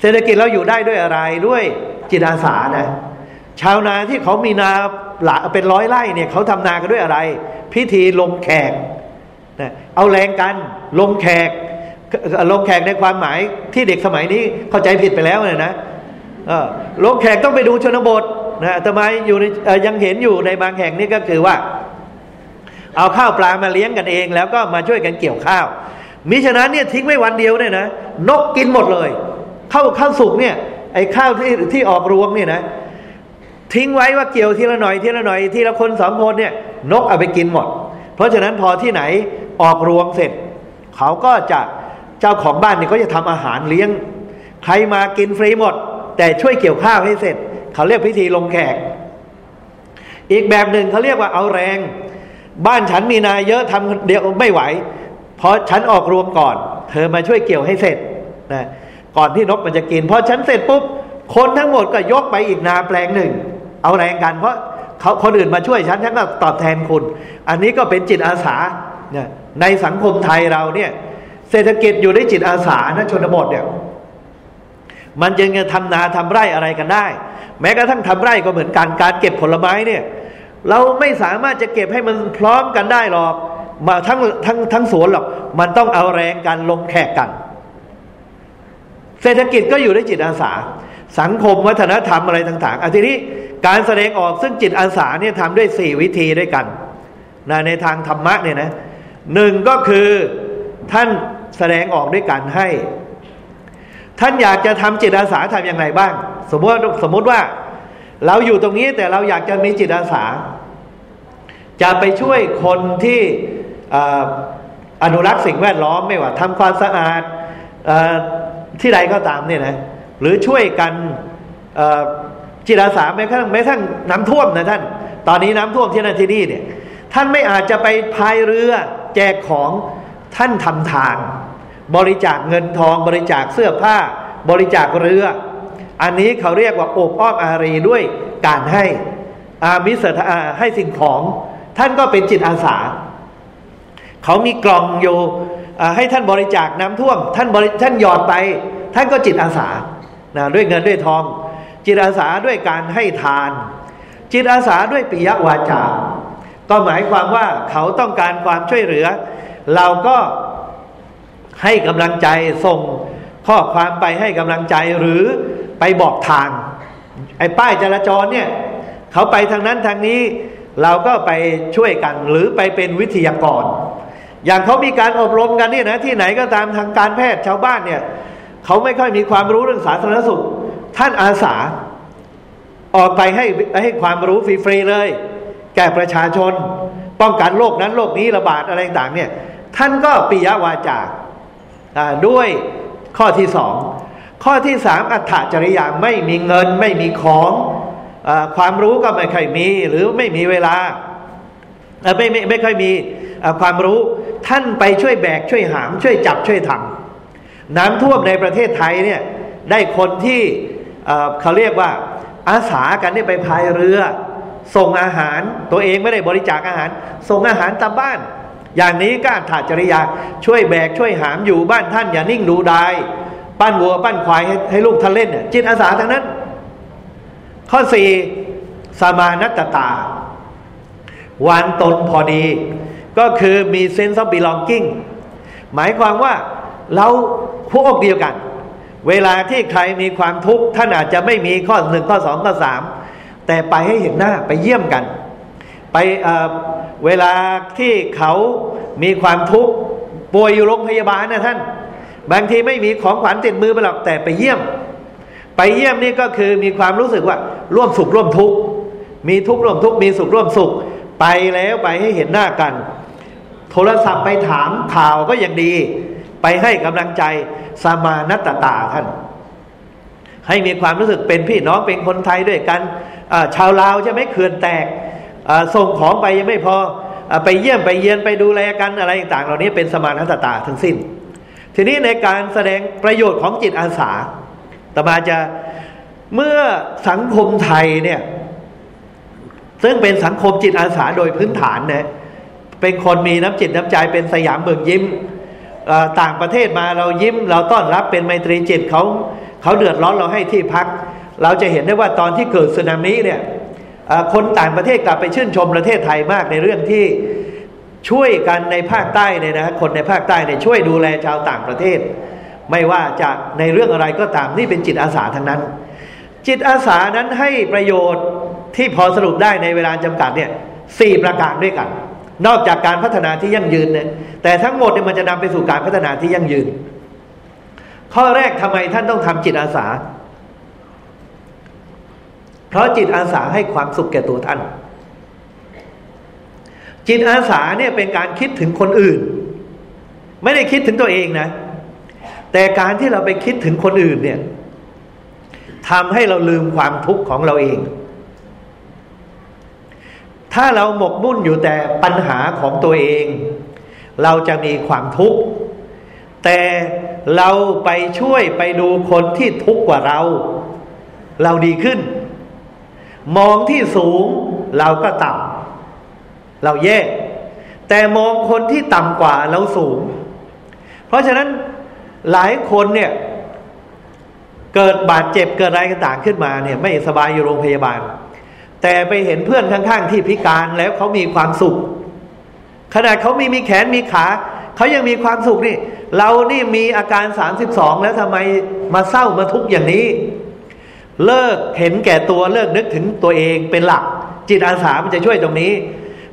เศรษฐกิจเราอยู่ได้ด้วยอะไรด้วยจิตอาสานะชาวนาที่เขามีนาหลาเป็นร้อยไร่เนี่ยเขาทำนากันด้วยอะไร พิธีลงแขกนะเอาแรงกันลงแขกลงแขกในความหมายที่เด็กสมัยนี้เข้าใจผิดไปแล้วเนี่ยนะลงแขกต้องไปดูชนบทนะทำไมอยู่ในยังเห็นอยู่ในบางแห่งนี่ก็คือว่า เอาข้าวปลามาเลี้ยงกันเอง แล้วก็มาช่วยกันเกี่ยวข้าวมิฉะนั้นเนี่ยทิ้งไว้วันเดียวเนี่ยนะนกกินหมดเลยข้าวข้าวสุกเนี่ยไอ้ข้าวที่ที่ออกรวงเนี่ยนะ ทิ้งไว้ว่าเกี่ยวทีละหน่อยทีละหน่อยทีละคนสองคนเนี่ยนกเอาไปกินหมด เพราะฉะนั้นพอที่ไหนออกรวงเสร็จ เขาก็จะเจ้าของบ้านเนี่ยก็จะทำอาหารเลี้ยง ใครมากินฟรีหมด แต่ช่วยเกี่ยวข้าวให้เสร็จ เขาเรียกพิธีลงแขก อีกแบบหนึ่งเขาเรียกว่าเอาแรง บ้านฉันมีนาเยอะทำเดียวไม่ไหว เพอฉันออกรวมก่อน เธอมาช่วยเกี่ยวให้เสร็จนะก่อนที่นกมันจะกินพอฉันเสร็จปุ๊บคนทั้งหมดก็ยกไปอีกนาแปลงหนึ่ง เอาแรงกัน เพราะเขาคนอื่นมาช่วยฉันฉันก็ตอบแทนคุณ อันนี้ก็เป็นจิตอาสาเนี่ยในสังคมไทยเราเนี่ย เศรษฐกิจอยู่ในจิตอาสานะชนบทเนี่ย มันจึงจะทำนาทำไร่อะไรกันได้ แม้กระทั่งทำไร่ก็เหมือนกันการเก็บผลไม้เนี่ย เราไม่สามารถจะเก็บให้มันพร้อมกันได้หรอก มาทั้งทั้งทั้งสวนหรอก มันต้องเอาแรงกันลงแขกกัน เศรษฐกิจก็อยู่ในจิตอาสา สังคมวัฒนธรรมอะไรต่างๆอันทีนี้การแสดงออกซึ่งจิตอาสาเนี่ยทำด้วยสี่วิธีด้วยกันนะในทางธรรมะเนี่ยนะหนึ่งก็คือท่านแสดงออกด้วยการให้ ท่านอยากจะทำจิตอาสาทำอย่างไรบ้าง สมมติสมมติว่า เราอยู่ตรงนี้แต่เราอยากจะมีจิตอาสา จะไปช่วยคนที่อนุรักษ์สิ่งแวดล้อมไม่ว่าทำความสะอาดที่ใดก็ตามเนี่ยนะหรือช่วยกันจิตอาสาแม้กระทั่งแม้กระทั่งน้ำท่วมนะท่าน ตอนนี้น้ำท่วมที่นั่นที่นี่เนี่ยท่านไม่อาจจะไปพายเรือแจกของท่านทำทาน บริจาคเงินทอง บริจาคเสื้อผ้า บริจาคเรือ อันนี้เขาเรียกว่าโอบอ้อมอารีด้วยการให้อามิสให้สิ่งของ ท่านก็เป็นจิตอาสา เขามีกล่องอยู่ให้ท่านบริจาคน้ำท่วม ท่านบริท่านหยอดไป ท่านก็จิตอาสานะด้วยเงินด้วยทอง จิตอาสาด้วยการให้ทาน จิตอาสาด้วยปิยวาจา ก็หมายความว่าเขาต้องการความช่วยเหลือ เราก็ให้กำลังใจส่งข้อความไปให้กำลังใจหรือ ไปบอกทาง ไอ้ป้ายจราจรเนี่ยเขาไปทางนั้นทางนี้เราก็ไปช่วยกันหรือไปเป็นวิทยากร อย่างเขามีการอบรมกันนี่นะที่ไหนก็ตามทางการแพทย์ชาวบ้านเนี่ยเขาไม่ค่อยมีความรู้เรื่องสาธารณสุข ท่านอาสา ออกไปให้ให้ความรู้ฟรีๆเลย แก่ประชาชน ป้องกันโรคนั้นโรคนี้ระบาดอะไรต่างเนี่ย ท่านก็ปิยวาจาด้วยข้อที่สอง ข้อที่สามอัตถจริยาไม่มีเงิน ไม่มีของอความรู้ก็ไม่ค่อยมีหรือไม่มีเวลาไม่ไม่ไม่ค่อยมีความรู้ท่านไปช่วยแบกช่วยหาม ช่วยจับช่วยทำน้ำท่วมในประเทศไทยเนี่ยได้คนที่เขาเรียกว่าอาสากันได้ไปพายเรือ ส่งอาหารตัวเองไม่ได้บริจาคอาหาร ส่งอาหารตามบ้าน อย่างนี้ก็ถาจริยาช่วยแบกช่วยหามอยู่บ้านท่านอย่านิ่งดูดาย ปั้นวัวปั้นควายให้ให้ลูกท่านเล่นเนี่ยจิตอาสาทั้งนั้น ข้อสี่สมานัตตาวานตนพอดี ก็คือมี sense of belonging หมายความว่าเราพวกเดียวกัน เวลาที่ใครมีความทุกข์ท่านอาจจะไม่มีข้อหนึ่งข้อสองข้อสามแต่ไปให้เห็นหน้าไปเยี่ยมกัน ไปเเวลาที่เขามีความทุกข์ป่วยอยู่โรงพยาบาลนะท่าน บางทีไม่มีของขวัญติดมือไปหรอกแต่ไปเยี่ยม ไปเยี่ยมนี่ก็คือมีความรู้สึกว่าร่วมสุขร่วมทุกข์มีทุกข์ร่วมทุกข์มีสุขร่วมสุข ไปแล้วไปให้เห็นหน้ากัน โทรศัพท์ไปถามข่าวก็ยังดี ไปให้กำลังใจสมานัตตาท่าน ให้มีความรู้สึกเป็นพี่น้องเป็นคนไทยด้วยกันชาวลาวใช่ไหมเขื่อนแตกส่งของไปยังไม่พอไปเยี่ยมไปเยียนไปดูแลกันอะไรต่างเหล่านี้เป็นสมานัตตาทั้งสิ้น ทีนี้ในการแสดงประโยชน์ของจิตอาสาตมาจะเมื่อสังคมไทยเนี่ยซึ่งเป็นสังคมจิตอาสาโดยพื้นฐานเนี่ยเป็นคนมีน้ำจิตน้ำใจเป็นสยามเบิกยิ้มต่างประเทศมาเรายิ้ม เราต้อนรับเป็นไมตรีจิตเขาเขาเดือดร้อนเราให้ที่พัก เราจะเห็นได้ว่าตอนที่เกิดสึนามิเนี่ยคนต่างประเทศกลับไปชื่นชมประเทศไทยมากในเรื่องที่ ช่วยกันในภาคใต้เนี่ยนะคนในภาคใต้เนี่ยช่วยดูแลชาวต่างประเทศ ไม่ว่าจะในเรื่องอะไรก็ตามนี่เป็นจิตอาสาทั้งนั้น จิตอาสานั้นให้ประโยชน์ที่พอสรุปได้ในเวลาจำกัดเนี่ยสี่ประการด้วยกัน นอกจากการพัฒนาที่ยั่งยืนเนี่ยแต่ทั้งหมดเนี่ยมันจะนำไปสู่การพัฒนาที่ยั่งยืน ข้อแรกทำไมท่านต้องทำจิตอาสา เพราะจิตอาสาให้ความสุขแก่ตัวท่าน จิตอาสาเนี่ยเป็นการคิดถึงคนอื่น ไม่ได้คิดถึงตัวเองนะ แต่การที่เราไปคิดถึงคนอื่นเนี่ยทำให้เราลืมความทุกข์ของเราเอง ถ้าเราหมกมุ่นอยู่แต่ปัญหาของตัวเอง เราจะมีความทุกข์ แต่เราไปช่วยไปดูคนที่ทุกข์กว่าเรา เราดีขึ้น มองที่สูงเราก็ต่ำ เราแย่ แต่มองคนที่ต่ำกว่าเราสูง เพราะฉะนั้นหลายคนเนี่ยเกิดบาดเจ็บเกิดอะไรต่างขึ้นมาเนี่ย ไม่สบายอยู่โรงพยาบาล แต่ไปเห็นเพื่อนข้างๆ ที่พิการแล้วเขามีความสุข ขนาดเขามีมีแขนมีขาเขายังมีความสุขนี่ เรานี่มีอาการสามสิบสองแล้วทำไมมาเศร้ามาทุกข์อย่างนี้ เลิกเห็นแก่ตัวเลิกนึกถึงตัวเองเป็นหลัก จิตอาสามันจะช่วยตรงนี้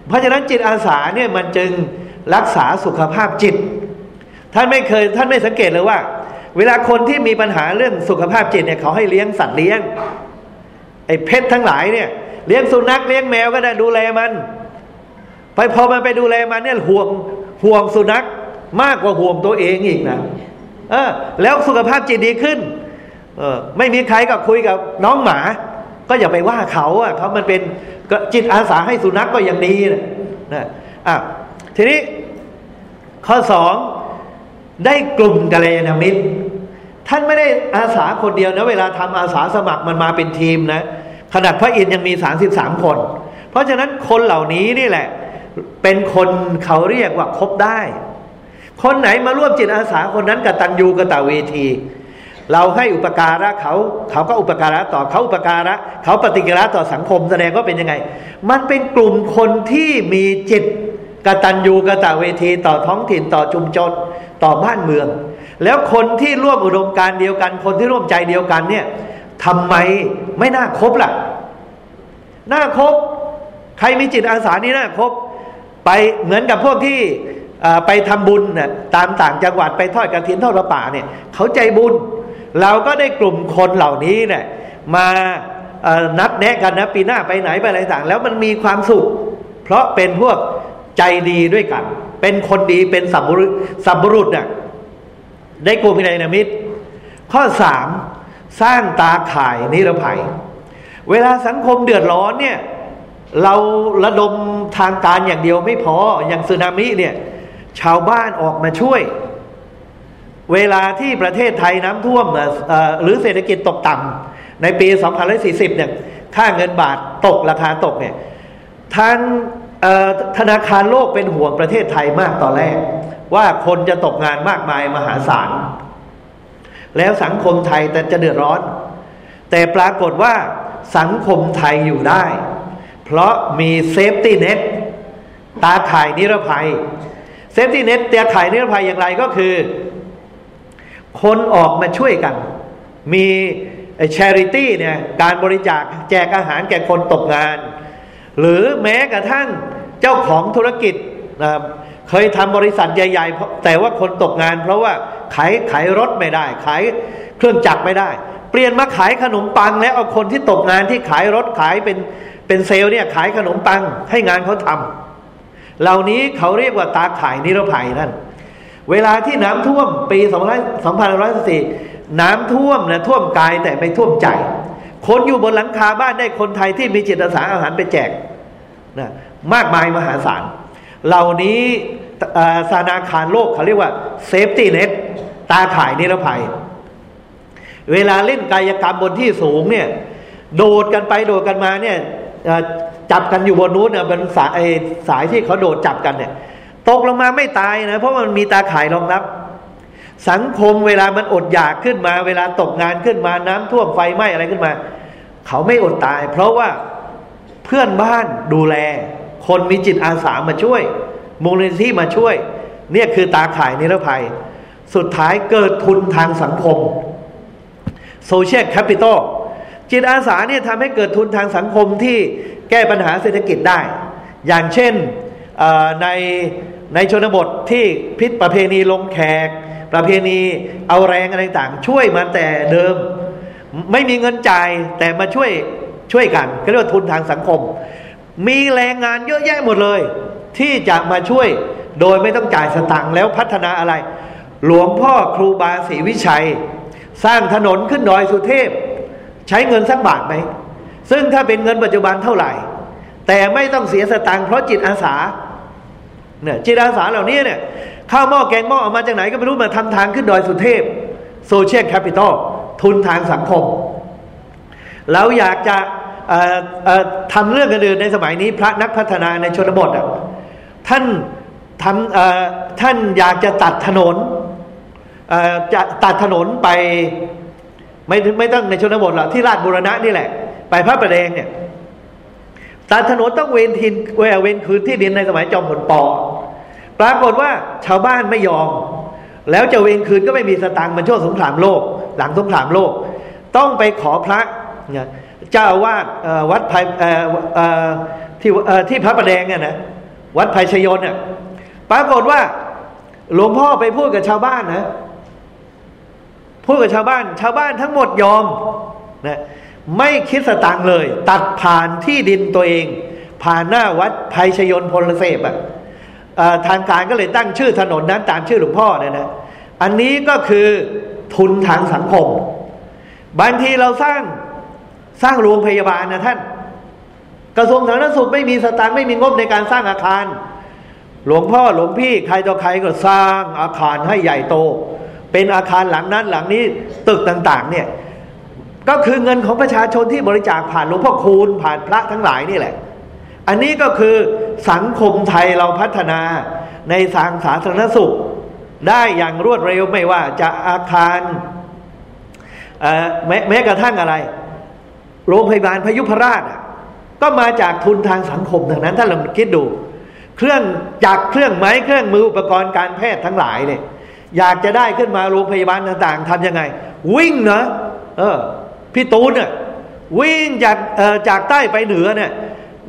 เพราะฉะนั้นจิตอาสาเนี่ยมันจึงรักษาสุขภาพจิต ท่านไม่เคยท่านไม่สังเกตเลยว่า เวลาคนที่มีปัญหาเรื่องสุขภาพจิตเนี่ยเขาให้เลี้ยงสัตว์เลี้ยงไอ้เพชรทั้งหลายเนี่ย เลี้ยงสุนัขเลี้ยงแมวก็ได้ดูแลมัน ไปพอมันไปดูแลมันเนี่ยห่วงห่วงสุนัขมากกว่าห่วงตัวเองอีกนะเออแล้วสุขภาพจิตดีขึ้น เออไม่มีใครก็คุยกับน้องหมา ก็อย่าไปว่าเขาอะเขามันเป็นจิตอาสาให้สุนัขกก็ยังดีนะนะอะทีนี้ข้อสองได้กลุ่มกัลยาณมิตร ท่านไม่ได้อาสาคนเดียวนะ เวลาทำอาสาสมัครมันมาเป็นทีมนะขนาดพระอินทร์ยังมีสามสิบสามคน เพราะฉะนั้นคนเหล่านี้นี่แหละ เป็นคนเขาเรียกว่าคบได้ คนไหนมาร่วมจิตอาสาคนนั้นกตัญญูกตเวที เราให้อุปการะเขาเขาก็อุปการะต่อเขาอุปการะเขาปฏิกิริยาต่อสังคมแสดงว่าเป็นยังไง มันเป็นกลุ่มคนที่มีจิตกตัญญูกตเวทีต่อท้องถิ่นต่อชุมชนต่อบ้านเมือง แล้วคนที่ร่วมอุดมการเดียวกัน คนที่ร่วมใจเดียวกันเนี่ยทำไมไม่น่าคบล่ะ น่าคบ ใครมีจิตอาสานี่น่าคบ ไปเหมือนกับพวกที่ไปทำบุญน่ะตามต่างจังหวัดไปทอดกระถินทอดระป่าเนี่ยเขาใจบุญ เราก็ได้กลุ่มคนเหล่านี้เนี่ยมานัดแนะกันนะปีหน้าไปไหนไปอะไรต่างแล้วมันมีความสุข เพราะเป็นพวกใจดีด้วยกัน เป็นคนดีเป็นสัมบุรุษสัมบุรุษน่ะได้กลุ่มพินัยนามิตร ข้อสามสร้างตาข่ายนิรภัย เวลาสังคมเดือดร้อนเนี่ยเราระดมทางการอย่างเดียวไม่พออย่างสึนามิเนี่ยชาวบ้านออกมาช่วย เวลาที่ประเทศไทยน้ำท่วมหรือเศรษฐกิจตกต่ำในปี 2040 เนี่ยค่าเงินบาทตกราคาตกเนี่ยทางธนาคารโลกเป็นห่วงประเทศไทยมากตอนแรก ว่าคนจะตกงานมากมายมหาศาล แล้วสังคมไทยแต่จะเดือดร้อน แต่ปรากฏว่าสังคมไทยอยู่ได้ เพราะมี safety net ตาข่ายนิรภัย safety net ตาข่ายนิรภัยอย่างไรก็คือ คนออกมาช่วยกัน มี charity เนี่ยการบริจาคแจกอาหารแก่คนตกงาน หรือแม้กระทั่งเจ้าของธุรกิจนะเคยทำบริษัทใหญ่ ๆ แต่ว่าคนตกงาน เพราะว่าขายขายรถไม่ได้ ขายเครื่องจักรไม่ได้ เปลี่ยนมาขายขนมปัง แล้วเอาคนที่ตกงานที่ขายรถขายเป็นเป็นเซลล์เนี่ยขายขนมปังให้งานเขาทำเหล่านี้เขาเรียกว่าตาขายนิรภัยนั่น เวลาที่น้ำท่วมปี2514น้ำท่วมนะท่วมกายแต่ไม่ท่วมใจ คนอยู่บนหลังคาบ้านได้คนไทยที่มีจิตอาสาอาหารไปแจกนะมากมายมหาศาล เหล่านี้ธนาคารโลกเขาเรียกว่า safety net ตาข่ายนิรภัย เวลาเล่นกายกรรมบนที่สูงเนี่ย โดดกันไปโดดกันมาเนี่ยจับกันอยู่บนนู้นเนี่ยเป็นสายสายที่เขาโดดจับกันเนี่ย ตกลงมาไม่ตายนะ เพราะมันมีตาข่ายรองรับ สังคมเวลามันอดอยากขึ้นมา เวลาตกงานขึ้นมาน้ำท่วมไฟไหม้อะไรขึ้นมา เขาไม่อดตาย เพราะว่าเพื่อนบ้านดูแล คนมีจิตอาสามาช่วยมูลนิธิมาช่วย เนี่ยคือตาข่ายนิรภัย สุดท้ายเกิดทุนทางสังคม social capital จิตอาสาเนี่ยทำให้เกิดทุนทางสังคมที่แก้ปัญหาเศรษฐกิจได้ อย่างเช่นใน ในชนบทที่มีประเพณีลงแขก ประเพณีเอาแรงอะไรต่างช่วยมาแต่เดิม ไม่มีเงินจ่ายแต่มาช่วยช่วยกันก็เรียกว่าทุนทางสังคม มีแรงงานเยอะแยะหมดเลย ที่จะมาช่วยโดยไม่ต้องจ่ายสตังค์แล้วพัฒนาอะไร หลวงพ่อครูบาศรีวิชัย สร้างถนนขึ้นดอยสุเทพ ใช้เงินสักบาทไหมซึ่งถ้าเป็นเงินปัจจุบันเท่าไหร่ แต่ไม่ต้องเสียสตังค์เพราะจิตอาสา เนี่ยจิตอาสาเหล่านี้เนี่ยข้าวหม้อแกงหม้อออกมาจากไหนก็ไม่รู้มาทำทางขึ้นดอยสุเทพ social capital ทุนทางสังคม เราอยากจะทำเรื่องอื่นในสมัยนี้พระนักพัฒนาในชนบทอะท่านทำท่านอยากจะตัดถนนจะตัดถนนไปไม่ไม่ต้องในชนบทหรอกที่ราชบุรณะนี่แหละ ไปพระประแดงเนี่ย ตัดถนนต้องเวนทินเวเวนคืนที่ดินในสมัยจอมพลปอปรากฏว่าชาวบ้านไม่ยอม แล้วจะเวนคืนก็ไม่มีสตังค์มันช่วงสงครามโลก หลังสงครามโลก ต้องไปขอพระเจ้าวาสวัดไผ่ที่ที่พระประแดงเนี่ยนะวัดไผ่ชยนเนี่ยปรากฏว่าหลวงพ่อไปพูดกับชาวบ้านนะพูดกับชาวบ้าน ชาวบ้านทั้งหมดยอมนะ ไม่คิดสตังเลย ตัดผ่านที่ดินตัวเอง ผ่านหน้าวัดไผ่ชยนพลเสพอะทางการก็เลยตั้งชื่อถนนนั้นตามชื่อหลวงพ่อเนี่ยนะอันนี้ก็คือทุนทางสังคม บางทีเราสร้างสร้างโรงพยาบาลนะท่าน กระทรวงสาธารณสุขไม่มีสตางค์ไม่มีงบในการสร้างอาคาร หลวงพ่อหลวงพี่ใครต่อใครก็สร้างอาคารให้ใหญ่โต เป็นอาคารหลังนั้นหลังนี้ตึกต่าง ๆ เนี่ย ก็คือเงินของประชาชนที่บริจาคผ่านหลวงพ่อคูณผ่านพระทั้งหลายนี่แหละ อันนี้ก็คือสังคมไทยเราพัฒนาในทางสาธารณสุข ได้อย่างรวดเร็วไม่ว่าจะอาคารแมแม้กระทั่งอะไร โรงพยาบาลพยุพราชก็มาจากทุนทางสังคมดังนั้นถ้าเราคิดดู เครื่องจักเครื่องไม้เครื่องมืออุปกรณ์การแพทย์ทั้งหลายเนี่ยอยากจะได้ขึ้นมาโรงพยาบาลต่าง ๆทำยังไง วิ่งเนะเออ พี่ตูนเนี่ยวิ่งจากจากใต้ไปเหนือเนี่ย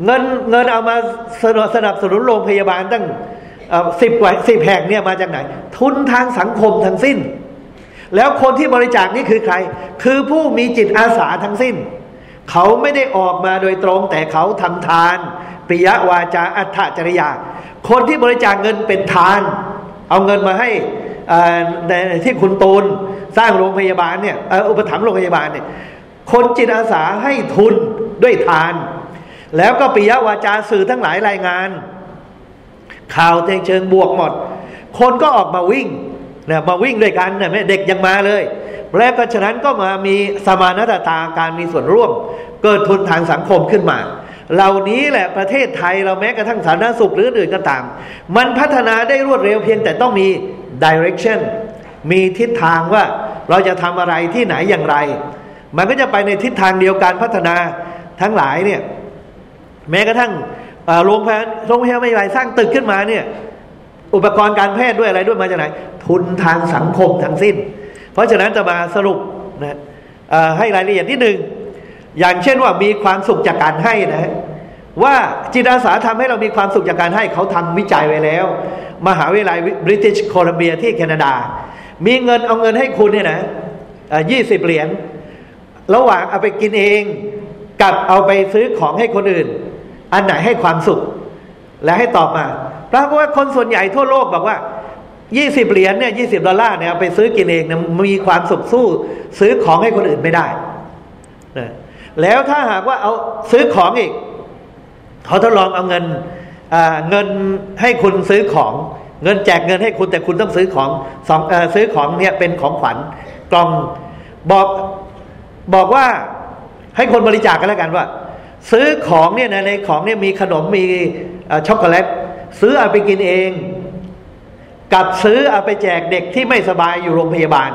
เงินเงินเอามาสนับสนับสนุนโรงพยาบาลตั้งสิบกว่าสิบแห่งเนี่ยมาจากไหน ทุนทางสังคมทั้งสิ้น แล้วคนที่บริจาคนี่คือใคร คือผู้มีจิตอาสาทั้งสิ้น เขาไม่ได้ออกมาโดยตรง แต่เขาทำทานปิยวาจาอัตจริยา คนที่บริจาคเงินเป็นทาน เอาเงินมาให้ในที่คุณตูนสร้างโรงพยาบาลเนี่ยอุปถัมภ์โรงพยาบาลเนี่ย คนจิตอาสาให้ทุนด้วยทาน แล้วก็ปิยวาจาสื่อทั้งหลายรายงาน ข่าวเชิงบวกหมด คนก็ออกมาวิ่งเนี่ยมาวิ่งด้วยกันเนี่ยเด็กยังมาเลย และก็ฉะนั้นก็มามีสมานตาการมีส่วนร่วม เกิดทุนทางสังคมขึ้นมา เหล่านี้แหละประเทศไทยเราแม้กระทั่งสาธารณสุขหรืออื่นก็ตาม มันพัฒนาได้รวดเร็วเพียงแต่ต้องมี direction มีทิศทางว่าเราจะทำอะไรที่ไหนอย่างไร มันก็จะไปในทิศทางเดียวกันพัฒนาทั้งหลายเนี่ยแม้กระทั่งโรงพยาบาลโรงพยาบาลใหญ่สร้างตึกขึ้นมาเนี่ยอุปกรณ์การแพทย์ด้วยอะไรด้วยมาจากไหน ทุนทางสังคมทั้งสิ้น เพราะฉะนั้นจะมาสรุปนะให้รายละเอียดนิดหนึ่งอย่างเช่นว่ามีความสุขจากการให้นะว่าจิตอาสาทำให้เรามีความสุขจากการให้เขาทำวิจัยไว้แล้ว มหาวิทยาลัยบริติชโคลัมเบียที่แคนาดา มีเงินเอาเงินให้คุณเนี่ยนะยี่สิบเหรียญ ระหว่างเอาไปกินเองกับเอาไปซื้อของให้คนอื่น อันไหนให้ความสุข และให้ตอบมาเพราะว่าคนส่วนใหญ่ทั่วโลกบอกว่ายี่สิบเหรียญเนี่ยยี่สิบดอลลาร์เนี่ยไปซื้อกินเองเนี่ยมีความสุขสู้ ซื้อของให้คนอื่นไม่ได้นะแล้วถ้าหากว่าเอาซื้อของอีกเขาทดลองเอาเงินเงินให้คุณซื้อของเงินแจกเงินให้คุณแต่คุณต้องซื้อของสองอซื้อของเนี่ยเป็นของขวัญกล่องบอก บอกว่าให้คนบริจาคกันแล้วกันว่า ซื้อของเนี่ยในของเนี่ยมีขนมมีช็อกโกแลตซื้อเอาไปกินเอง กับซื้อเอาไปแจกเด็กที่ไม่สบายอยู่โรงพยาบาล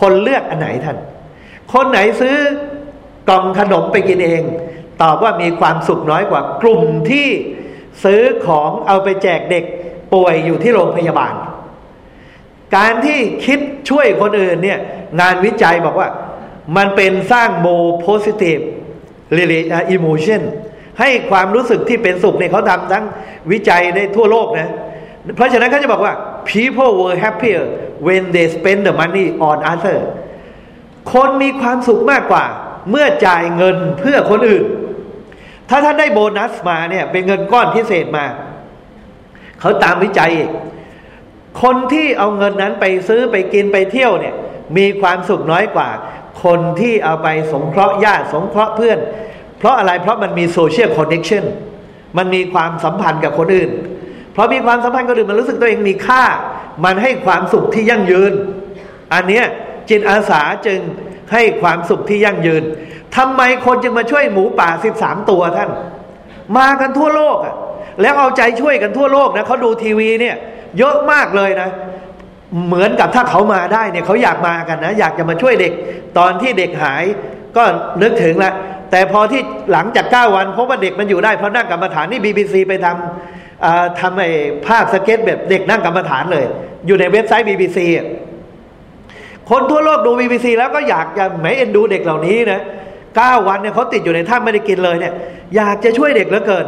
คนเลือกอันไหนท่าน คนไหนซื้อกล่องขนมไปกินเอง ตอบว่ามีความสุขน้อยกว่ากลุ่มที่ซื้อของเอาไปแจกเด็กป่วยอยู่ที่โรงพยาบาล การที่คิดช่วยคนอื่นเนี่ยงานวิจัยบอกว่า มันเป็นสร้างโมโพสิทีฟเรเลอิโมชันให้ความรู้สึกที่เป็นสุขเนี่ยเขาทำทั้งวิจัยในทั่วโลกนะ เพราะฉะนั้นเขาจะบอกว่า people were happier when they spend the money on other คนมีความสุขมากกว่า เมื่อจ่ายเงินเพื่อคนอื่น ถ้าท่านได้โบนัสมาเนี่ย เป็นเงินก้อนพิเศษมา เขาตามวิจัยคนที่เอาเงินนั้นไปซื้อไปกินไปเที่ยวเนี่ย มีความสุขน้อยกว่า คนที่เอาไปสงเคราะห์ญาติสงเคราะห์เพื่อน เพราะอะไรเพราะมันมี social connection มันมีความสัมพันธ์กับคนอื่น เพราะมีความสัมพันธ์กับคนอื่นมันรู้สึกตัวเองมีค่า มันให้ความสุขที่ยั่งยืน อันเนี้ยจิตอาสาจึงให้ความสุขที่ยั่งยืนทำไมคนจึงมาช่วยหมูป่าสิบสามตัวท่าน มากันทั่วโลกอะแล้วเอาใจช่วยกันทั่วโลกนะเขาดูทีวีเนี่ย เยอะมากเลยนะ เหมือนกับถ้าเขามาได้เนี่ยเขาอยากมากันนะ อยากจะมาช่วยเด็ก ตอนที่เด็กหายก็นึกถึงละแต่พอที่หลังจากเก้าวันพบว่าเด็กมันอยู่ได้เพราะนั่งกรรมฐานนี่บีบีซีไปทำทำไอ้ภาพสเก็ตแบบเด็กนั่งกรรมฐานเลย อยู่ในเว็บไซต์บีบีซีคนทั่วโลกดูบีบีซีแล้วก็อยากจะแหมเอ็นดูเด็กเหล่านี้นะเก้าวันเนี่ยเขาติดอยู่ในถ้ำไม่ได้กินเลยเนี่ย อยากจะช่วยเด็กเหลือเกิน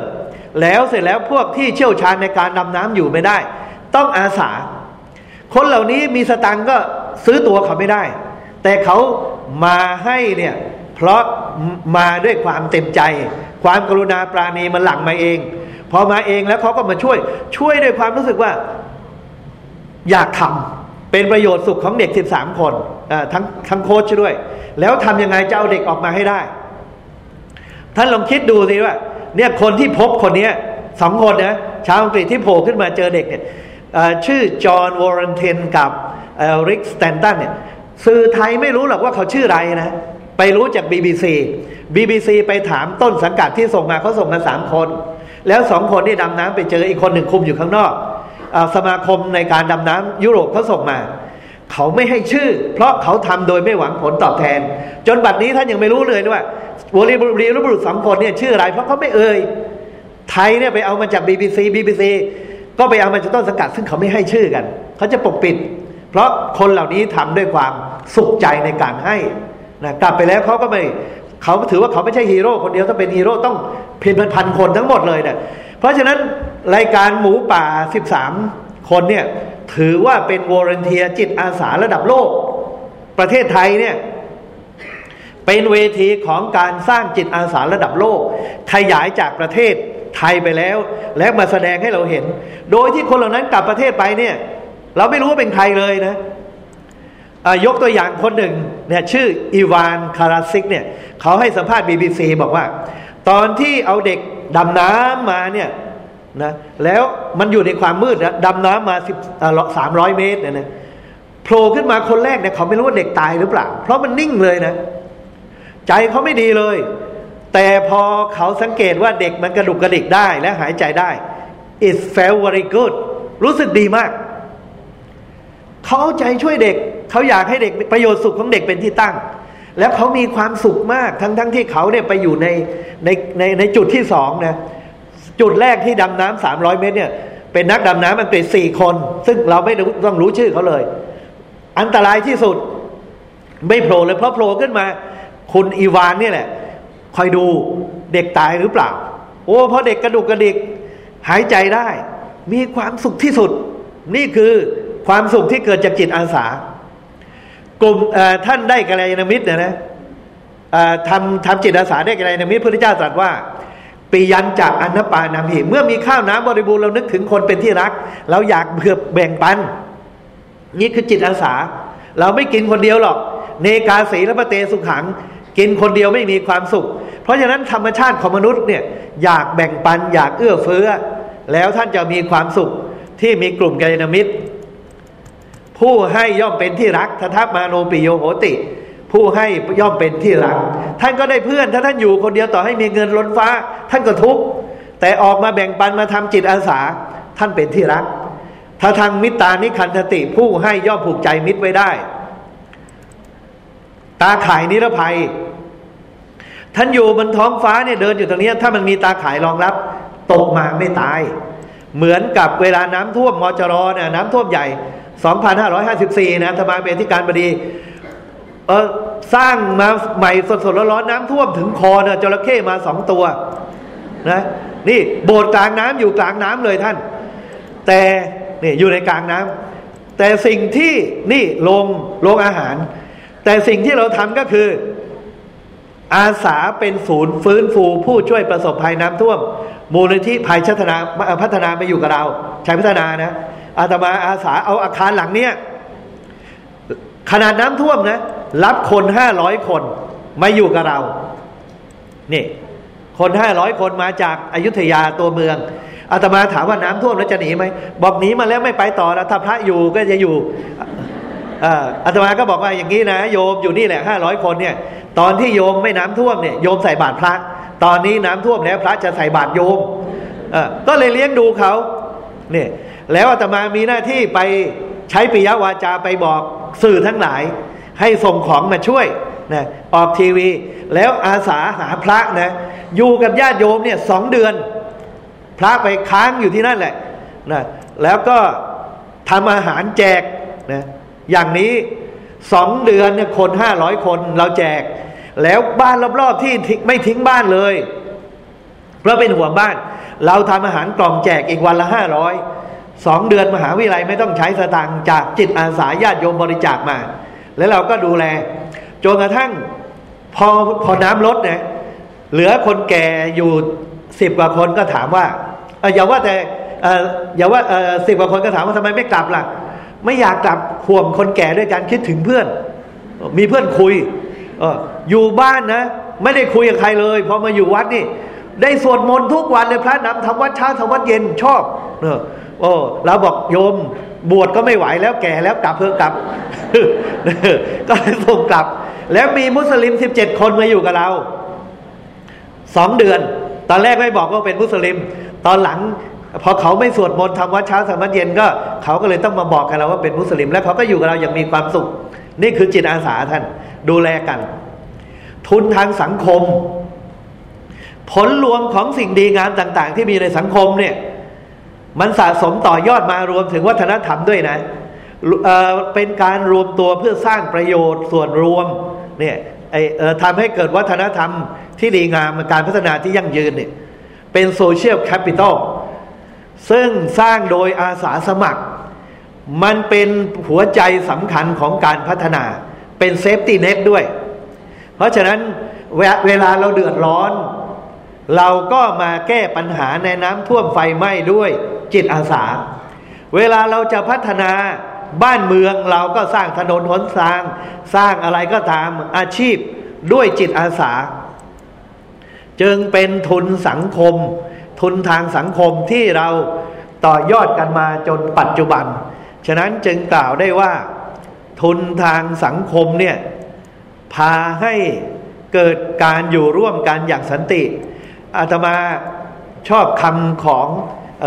แล้วเสร็จแล้วพวกที่เชี่ยวชาญในการดำน้ำอยู่ไม่ได้ ต้องอาสา คนเหล่านี้มีสตังก็ซื้อตัวเขาไม่ได้ แต่เขามาให้เนี่ยเพราะมาด้วยความเต็มใจ ความกรุณาปราณีมันหลั่งมาเอง พอมาเองแล้วเขาก็มาช่วย ช่วยด้วยความรู้สึกว่าอยากทำเป็นประโยชน์สุขของเด็กสิบสามคนทั้งทั้งโค้ชด้วย แล้วทำยังไงจะเอาเด็กออกมาให้ได้ ท่านลองคิดดูสิว่า เนี่ยคนที่พบคนนี้สองคนนะชาวอังกฤษที่โผล่ขึ้นมาเจอเด็กเนี่ย ชื่อจอห์นวอร์เรนเทนกับริกสแตนตันเนี่ยสื่อไทยไม่รู้หรอกว่าเขาชื่ออะไรนะ ไปรู้จาก BBC BBC ไปถามต้นสังกัดที่ส่งมาเขาส่งมาสามคน แล้วสองคนนี่ดำน้ำไปเจออีกคนหนึ่งคุมอยู่ข้างนอกอสมาคมในการดำน้ำยุโรปเขาส่งมา เขาไม่ให้ชื่อ เพราะเขาทำโดยไม่หวังผลตอบแทน จนบัดนี้ท่านยังไม่รู้เลยว่าวอลีบุรีรุบุรุษสองคนเนี่ยชื่ออะไร เพราะเขาไม่เอ่ยไทยเนี่ยไปเอามาจาก BBC BBC ก็ไปเอามาจากต้นสังกัดซึ่งเขาไม่ให้ชื่อกัน เขาจะปกปิด เพราะคนเหล่านี้ทำด้วยความสุขใจในการให้นะกลับไปแล้วเขาก็ไม่เขาถือว่าเขาไม่ใช่ฮีโร่คนเดียวถ้าเป็นฮีโร่ต้องเพ็นพันคนทั้งหมดเลยเนะี่ยเพราะฉะนั้นรายการหมูป่า 13 คนเนี่ยถือว่าเป็นวอร์เนเทียจิตอาสาระดับโลก ประเทศไทยเนี่ยเป็นเวทีของการสร้างจิตอาสาระดับโลก ขยายจากประเทศ ไทยไปแล้ว และมาแสดงให้เราเห็น โดยที่คนเหล่านั้นกลับประเทศไปเนี่ย เราไม่รู้ว่าเป็นใครเลยนะยกตัวอย่างคนหนึ่งเนี่ยชื่ออีวานคาราซิกเนี่ยเขาให้สัมภาษณ์บีบีซีบอกว่า ตอนที่เอาเด็กดำน้ำมาเนี่ยนะแล้วมันอยู่ในความมืดนะดำน้ำมาสิบสามร้อยเมตรเนี่ยนะโผล่ขึ้นมาคนแรกเนี่ยเขาไม่รู้ว่าเด็กตายหรือเปล่า เพราะมันนิ่งเลยนะ ใจเขาไม่ดีเลย แต่พอเขาสังเกตว่าเด็กมันกระดุกกระดิกได้และหายใจได้ it felt very good รู้สึกดีมาก เขาเอาใจช่วยเด็ก เขาอยากให้เด็กประโยชน์สุขของเด็กเป็นที่ตั้ง แล้วเขามีความสุขมาก ทั้งทั้งที่เขาเนี่ยไปอยู่ในในในในจุดที่สองนะจุดแรกที่ดำน้ำสามร้อยเมตรเนี่ย เป็นนักดำน้ำอังกฤษสี่คน ซึ่งเราไม่ต้องรู้ชื่อเขาเลย อันตรายที่สุด ไม่โผล่เลยเพราะโผล่ขึ้นมา คุณอีวานนี่แหละ คอยดูเด็กตายหรือเปล่า โอ้พราะเด็กกระดุกกระดิก หายใจได้ มีความสุขที่สุด นี่คือความสุขที่เกิดจากจิตอาสากลุ่มท่านได้กัลยาณมิตรเนี่ยนะทำทำจิตอาสาได้กัลยาณมิตรพระพุทธเจ้าตรัสว่าปียันจากอนนปานามีเมื่อมีข้าวน้ำบริบูรณ์เรานึกถึงคนเป็นที่รัก เราอยากเพื่อแบ่งปัน นี่คือจิตอาสา เราไม่กินคนเดียวหรอก เนกาสีและปเตสุขัง กินคนเดียวไม่มีความสุข เพราะฉะนั้นธรรมชาติของมนุษย์เนี่ยอยากแบ่งปันอยากเอื้อเฟื้อ แล้วท่านจะมีความสุขที่มีกลุ่มกัลยาณมิตร ผู้ให้ย่อมเป็นที่รักทัทมาโนปิโยโหติ ผู้ให้ย่อมเป็นที่รัก ท่านก็ได้เพื่อน ถ้าท่านอยู่คนเดียวต่อให้มีเงินล้นฟ้า ท่านก็ทุกข์แต่ออกมาแบ่งปันมาทำจิตอาสา ท่านเป็นที่รักถ้าทางมิตรานิคันธติ ผู้ให้ย่อมผูกใจมิตรไว้ได้ ตาข่ายนิรภัย ท่านอยู่บนท้องฟ้าเนี่ยเดินอยู่ตรงนี้ ถ้ามันมีตาข่ายรองรับ ตกมาไม่ตาย เหมือนกับเวลาน้ำท่วมมจรเนี่ยน้ำท่วมใหญ่ 2554 นะธรรมาเป็นที่การบดีเออสร้างมาใหม่สดๆร้อนๆน้ำท่วมถึงคอเนี่ยจระเข้มาสองตัวนะนี่โบสถ์กลางน้ำอยู่กลางน้ำเลยท่าน แต่นี่อยู่ในกลางน้ำแต่สิ่งที่นี่โรงโรงอาหาร แต่สิ่งที่เราทำก็คือ อาสาเป็นศูนย์ฟื้นฟูผู้ช่วยประสบภัยน้ำท่วม มูลนิธิภัยพัฒนาพัฒนามาอยู่กับเราใช้พัฒนานะอาตมาอาสาเอาอาคารหลังเนี้ยขนาดน้ำท่วมนะ รับคนห้าร้อยคนมาอยู่กับเรานี่คนห้าร้อยคนมาจากอายุทยาตัวเมืองอาตมาถามว่าน้ำท่วมแล้วจะหนีไหมบอกหนีมาแล้วไม่ไปต่อแล้วถ้าพระอยู่ก็จะอยู่ อาตมาก็บอกว่าอย่างนี้นะ โยมอยู่นี่แหละห้าร้อยคนเนี่ยตอนที่โยมไม่น้ำท่วมเนี่ยโยมใส่บาตรพระ ตอนนี้น้ำท่วมแล้วพระจะใส่บาตรโยมก็เลยเลี้ยงดูเขาเนี่ยแล้วอาตมามีหน้าที่ไปใช้ปิยวาจาไปบอกสื่อทั้งหลาย ให้ส่งของมาช่วยนะออกทีวี แล้วอาสาหาพระนะอยู่กับญาติโยมเนี่ยสองเดือน พระไปค้างอยู่ที่นั่นแหละนะแล้วก็ทำอาหารแจกนะ อย่างนี้สองเดือนเนี่ยคนห้าร้อยคนเราแจก แล้วบ้านรอบๆที่ไม่ทิ้งบ้านเลย เพราะเป็นห่วงบ้าน เราทำอาหารกล่องแจกอีกวันละห้าร้อยสองเดือนมหาวิทยาลัยไม่ต้องใช้สตางค์จากจิตอาสาญาติโยมบริจาคมา แล้วเราก็ดูแลจนกระทั่งพอพอน้ำลดเนี่ยเหลือคนแก่อยู่สิบกว่าคนก็ถามว่าอย่าว่าแต่อย่าว่าสิบกว่าคนก็ถามว่าทำไมไม่กลับล่ะ ไม่อยากกลับห่วงคนแก่ด้วยการคิดถึงเพื่อน มีเพื่อนคุยอยู่บ้านนะ ไม่ได้คุยกับใครเลยพอมาอยู่วัดนี่ ได้สวดมนต์ทุกวันเลยพระนำทำวัดเช้าทำวัดเย็นชอบเอโอ้เราบอกโยมบวชก็ไม่ไหวแล้วแก่แล้วกลับเพื่อกลับ ก็เลยส่งกลับ แล้วมีมุสลิมสิบเจ็ดคนมาอยู่กับเราสองเดือน ตอนแรกไม่บอกว่าเป็นมุสลิม ตอนหลัง พอเขาไม่สวดมนต์ทำวัดเช้าทำวัดเย็นก็ เขาก็เลยต้องมาบอกกันเราว่าเป็นมุสลิม แล้วเขาก็อยู่กับเราอย่างมีความสุข นี่คือจิตอาสาท่าน ดูแลกัน ทุนทางสังคม ผลรวมของสิ่งดีงามต่าง ๆ ที่มีในสังคมเนี่ย มันสะสมต่อยอดมารวมถึงวัฒนธรรมด้วยนะเป็นการรวมตัวเพื่อสร้างประโยชน์ส่วนรวมเนี่ยทำให้เกิดวัฒนธรรมที่ดีงามการพัฒนาที่ยั่งยืนเนี่ยเป็น social capital ซึ่งสร้างโดยอาสาสมัคร มันเป็นหัวใจสำคัญของการพัฒนาเป็น safety net ด้วย เพราะฉะนั้นเวลาเราเดือดร้อน เราก็มาแก้ปัญหาในน้ำท่วมไฟไหม้ด้วยจิตอาสา เวลาเราจะพัฒนาบ้านเมืองเราก็สร้างถนนหนทาง สร้างอะไรก็ตามอาชีพด้วยจิตอาสา จึงเป็นทุนสังคม ทุนทางสังคมที่เราต่อยอดกันมาจนปัจจุบัน ฉะนั้นจึงกล่าวได้ว่า ทุนทางสังคมเนี่ยพาให้เกิดการอยู่ร่วมกันอย่างสันติ อาตมาชอบคำของ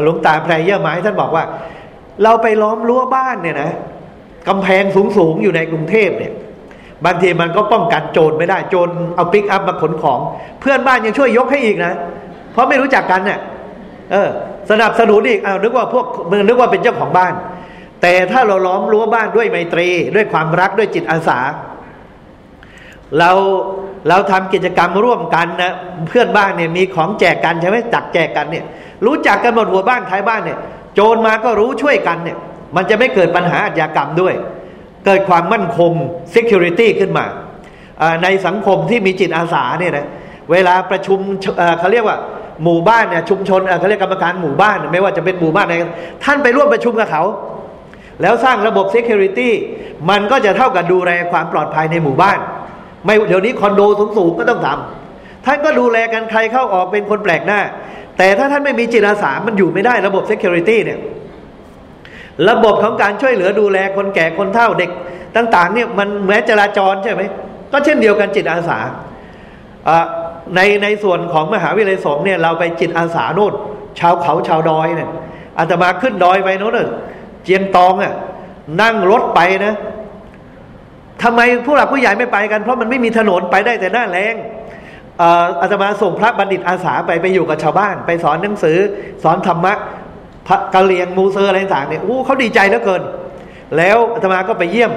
หลวงตาแพรเยี่ยไม้ท่านบอกว่า เราไปล้อมรั้วบ้านเนี่ยนะกำแพงสูงๆ อยู่ในกรุงเทพเนี่ยบางทีมันก็ป้องกันโจรไม่ได้โจรเอาปิกอัพมาขนของ เพื่อนบ้านยังช่วยยกให้อีกนะ เพราะไม่รู้จักกันเนี่ยเออ สนับสนุนอีกเอานึกว่าพวกมึงนึกว่าเป็นเจ้าของบ้าน แต่ถ้าเราล้อมรั้วบ้านด้วยไมตรี ด้วยความรักด้วยจิตอาสา เราเราทำกิจกรรมร่วมกันนะเพื่อนบ้านเนี่ยมีของแจกกันใช่ไหมจักแจกกันเนี่ย รู้จักกันหมดหัวบ้านท้ายบ้านเนี่ย โจรมาก็รู้ช่วยกันเนี่ย มันจะไม่เกิดปัญหาอาชญากรรมด้วย เกิดความมั่นคง security ขึ้นมาในสังคมที่มีจิตอาสาเนี่ยนะเวลาประชุมเขาเรียกว่า หมู่บ้านเนี่ยชุมชนเขาเรียกกรรมการหมู่บ้าน ไม่ว่าจะเป็นหมู่บ้านไหนท่านไปร่วมประชุมกับเขา แล้วสร้างระบบ security มันก็จะเท่ากับดูแลความปลอดภัยในหมู่บ้าน ไม่เดี๋ยวนี้คอนโดสูงๆก็ต้องทำท่านก็ดูแลกันใครเข้าออกเป็นคนแปลกหน้า แต่ถ้าท่านไม่มีจิตอาสามันอยู่ไม่ได้ระบบ Security เนี่ยระบบของการช่วยเหลือดูแลคนแก่คนเฒ่าเด็กต่าง ๆ เนี่ยมันแม้จราจรใช่ไหมก็เช่นเดียวกันจิตอาสา ในในส่วนของมหาวิทยาลัยสงฆ์เนี่ยเราไปจิตอาสาโน่นชาวเขาชาวดอยเนี่ยอาตมาขึ้นดอยไปโน่นเจียงตองอะนั่งรถไปนะทำไมผู้หลักผู้ใหญ่ไม่ไปกันเพราะมันไม่มีถนนไปได้แต่หน้าแรงอาตมาส่งพระบัณฑิตอาสาไปไปอยู่กับชาวบ้าน ไปสอนหนังสือ สอนธรรมะพระกะเหรียงมูเซอร์อะไรต่างเนี่ยอู้เขาดีใจเหลือเกิน แล้วอาตมาก็ไปเยี่ยม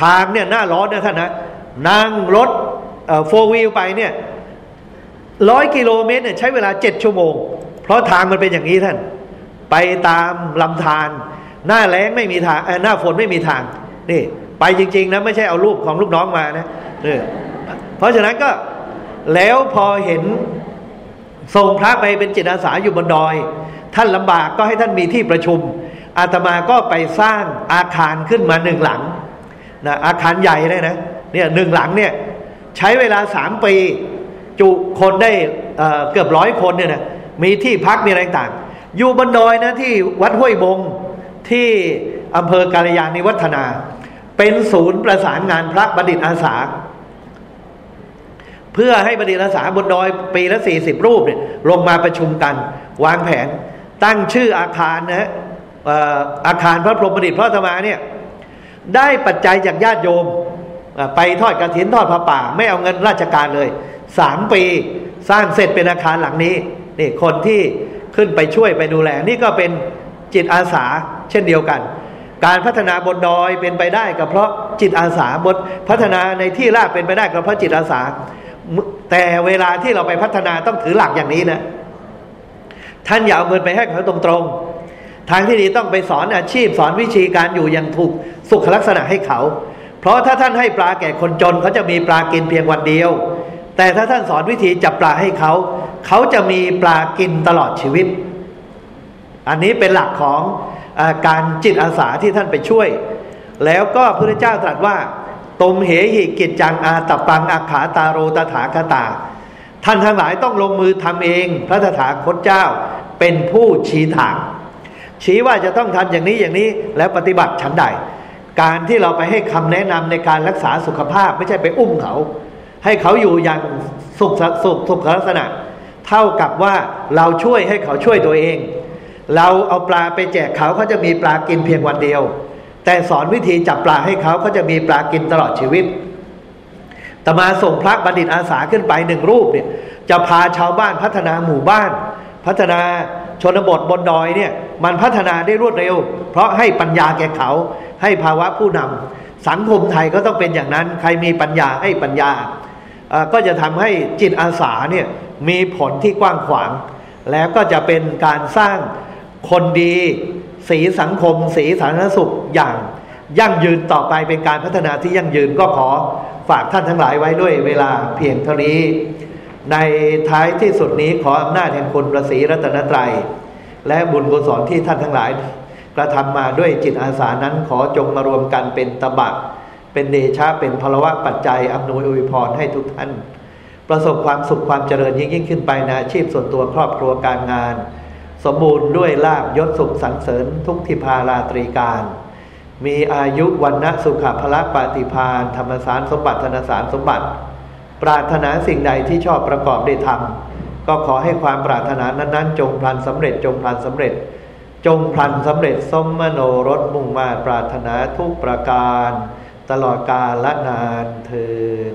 ทางเนี่ยหน้าร้อนนะท่านนะนั่งรถโฟวิลไปเนี่ย ร้อยกิโลเมตรเนี่ยใช้เวลาเจ็ดชั่วโมง เพราะทางมันเป็นอย่างนี้ท่าน ไปตามลำธารหน้าแล้งไม่มีทางเอหน้าฝนไม่มีทางนี่ไปจริง ๆนะไม่ใช่เอารูปของลูกน้องมานะเนี่ยเพราะฉะนั้นก็แล้วพอเห็นส่งพระไปเป็นจิตอาสาอยู่บนดอย ท่านลำบากก็ให้ท่านมีที่ประชุม อาตมาก็ไปสร้างอาคารขึ้นมาหนึ่งหลังนะอาคารใหญ่เลยนะเนี่ยหนึ่งหลังเนี่ยใช้เวลาสามปี จุคนได้เกือบร้อยคนเนี่ยนะมีที่พักมีอะไรต่าง อยู่บนดอยนะที่วัดห้วยบงที่อำเภอกาลยานิวัฒนา เป็นศูนย์ประสานงานพระบัณฑิตอาสา เพื่อให้บัณฑิตอาสาบนดอยปีละสี่สิบรูปเนี่ยลงมาประชุมกัน วางแผนตั้งชื่ออาคารนะฮะเอ่อาคารพระพรหมบัณฑิตพระธรรมาเนี่ยได้ปัจจัยจากญาติโยม ไปทอดกระถินทอดผ้าป่า ไม่เอาเงินราชการเลย สามปีสร้างเสร็จเป็นอาคารหลังนี้นี่คนที่ขึ้นไปช่วยไปดูแลนี่ก็เป็นจิตอาสาเช่นเดียวกัน การพัฒนาบนดอยเป็นไปได้ก็เพราะจิตอาสาบนพัฒนาในที่ราบเป็นไปได้ก็เพราะจิตอาสา แต่เวลาที่เราไปพัฒนาต้องถือหลักอย่างนี้นะ ท่านอย่าเอาเงินไปให้เขาตรงๆ ทางที่ดีต้องไปสอนอาชีพ สอนวิธีการอยู่อย่างถูกสุขลักษณะให้เขา เพราะถ้าท่านให้ปลาแก่คนจนเขาจะมีปลากินเพียงวันเดียว แต่ถ้าท่านสอนวิธีจับปลาให้เขา เขาจะมีปลากินตลอดชีวิต อันนี้เป็นหลักของอการจิตอาสาที่ท่านไปช่วย แล้วก็พระเจ้าตรัสว่า ตมเหหิกิจจังอาตปังอาขาตาโรตถาคตา ท่านทั้งหลายต้องลงมือทำเอง พระตถาคตเจ้าเป็นผู้ชี้ทาง ชี้ว่าจะต้องทำอย่างนี้อย่างนี้แล้วปฏิบัติฉันใด การที่เราไปให้คำแนะนำในการรักษาสุขภาพไม่ใช่ไปอุ้มเขา ให้เขาอยู่อย่างสุขสุขสุขลักษณะ เท่ากับว่าเราช่วยให้เขาช่วยตัวเอง เราเอาปลาไปแจกเขาเขาจะมีปลากินเพียงวันเดียว แต่สอนวิธีจับปลาให้เขาเขาจะมีปลากินตลอดชีวิตตมาส่งพระบัณฑิตอาสาขึ้นไปหนึ่งรูปเนี่ยจะพาชาวบ้านพัฒนาหมู่บ้าน พัฒนาชนบทบนดอยเนี่ยมันพัฒนาได้รวดเร็ว เพราะให้ปัญญาแก่เขาให้ภาวะผู้นำสังคมไทยก็ต้องเป็นอย่างนั้น ใครมีปัญญาให้ปัญญา ก็จะทำให้จิตอาสาเนี่ยมีผลที่กว้างขวาง แล้วก็จะเป็นการสร้างคนดี สีสังคม สีสาธารณสุขอย่าง ยั่งยืนต่อไปเป็นการพัฒนาที่ยั่งยืนก็ขอฝากท่านทั้งหลายไว้ด้วยเวลาเพียงเท่านี้ ในท้ายที่สุดนี้ขออำนาจแห่งคุณประสีรัตนตรัย และบุญกุศลที่ท่านทั้งหลาย กระทำมาด้วยจิตอาสานั้นขอจงมารวมกันเป็นตบะ เป็นเดชะเป็นพลวะปัจจัยอำนวยอวยพรให้ทุกท่าน ประสบความสุขความเจริญยิ่งยิ่งขึ้นไปในอาชีพส่วนตัวครอบครัวการงาน สมบูรณ์ด้วยลาบยศสุขสรรเสริญทุกทิพาราตรีการ มีอายุวันนะสุขภละปาติพานธรรมสารสมบัติธนสารสมบัติ ปรารถนาสิ่งใดที่ชอบประกอบได้ทำก็ขอให้ความปรารถนานั้นๆ จงพลันสำเร็จจงพลันสำเร็จจงพลันสำเร็จสมมโนรสมุ่งมาปรารถนาทุกประการ ตลอดกาลละนานเทิน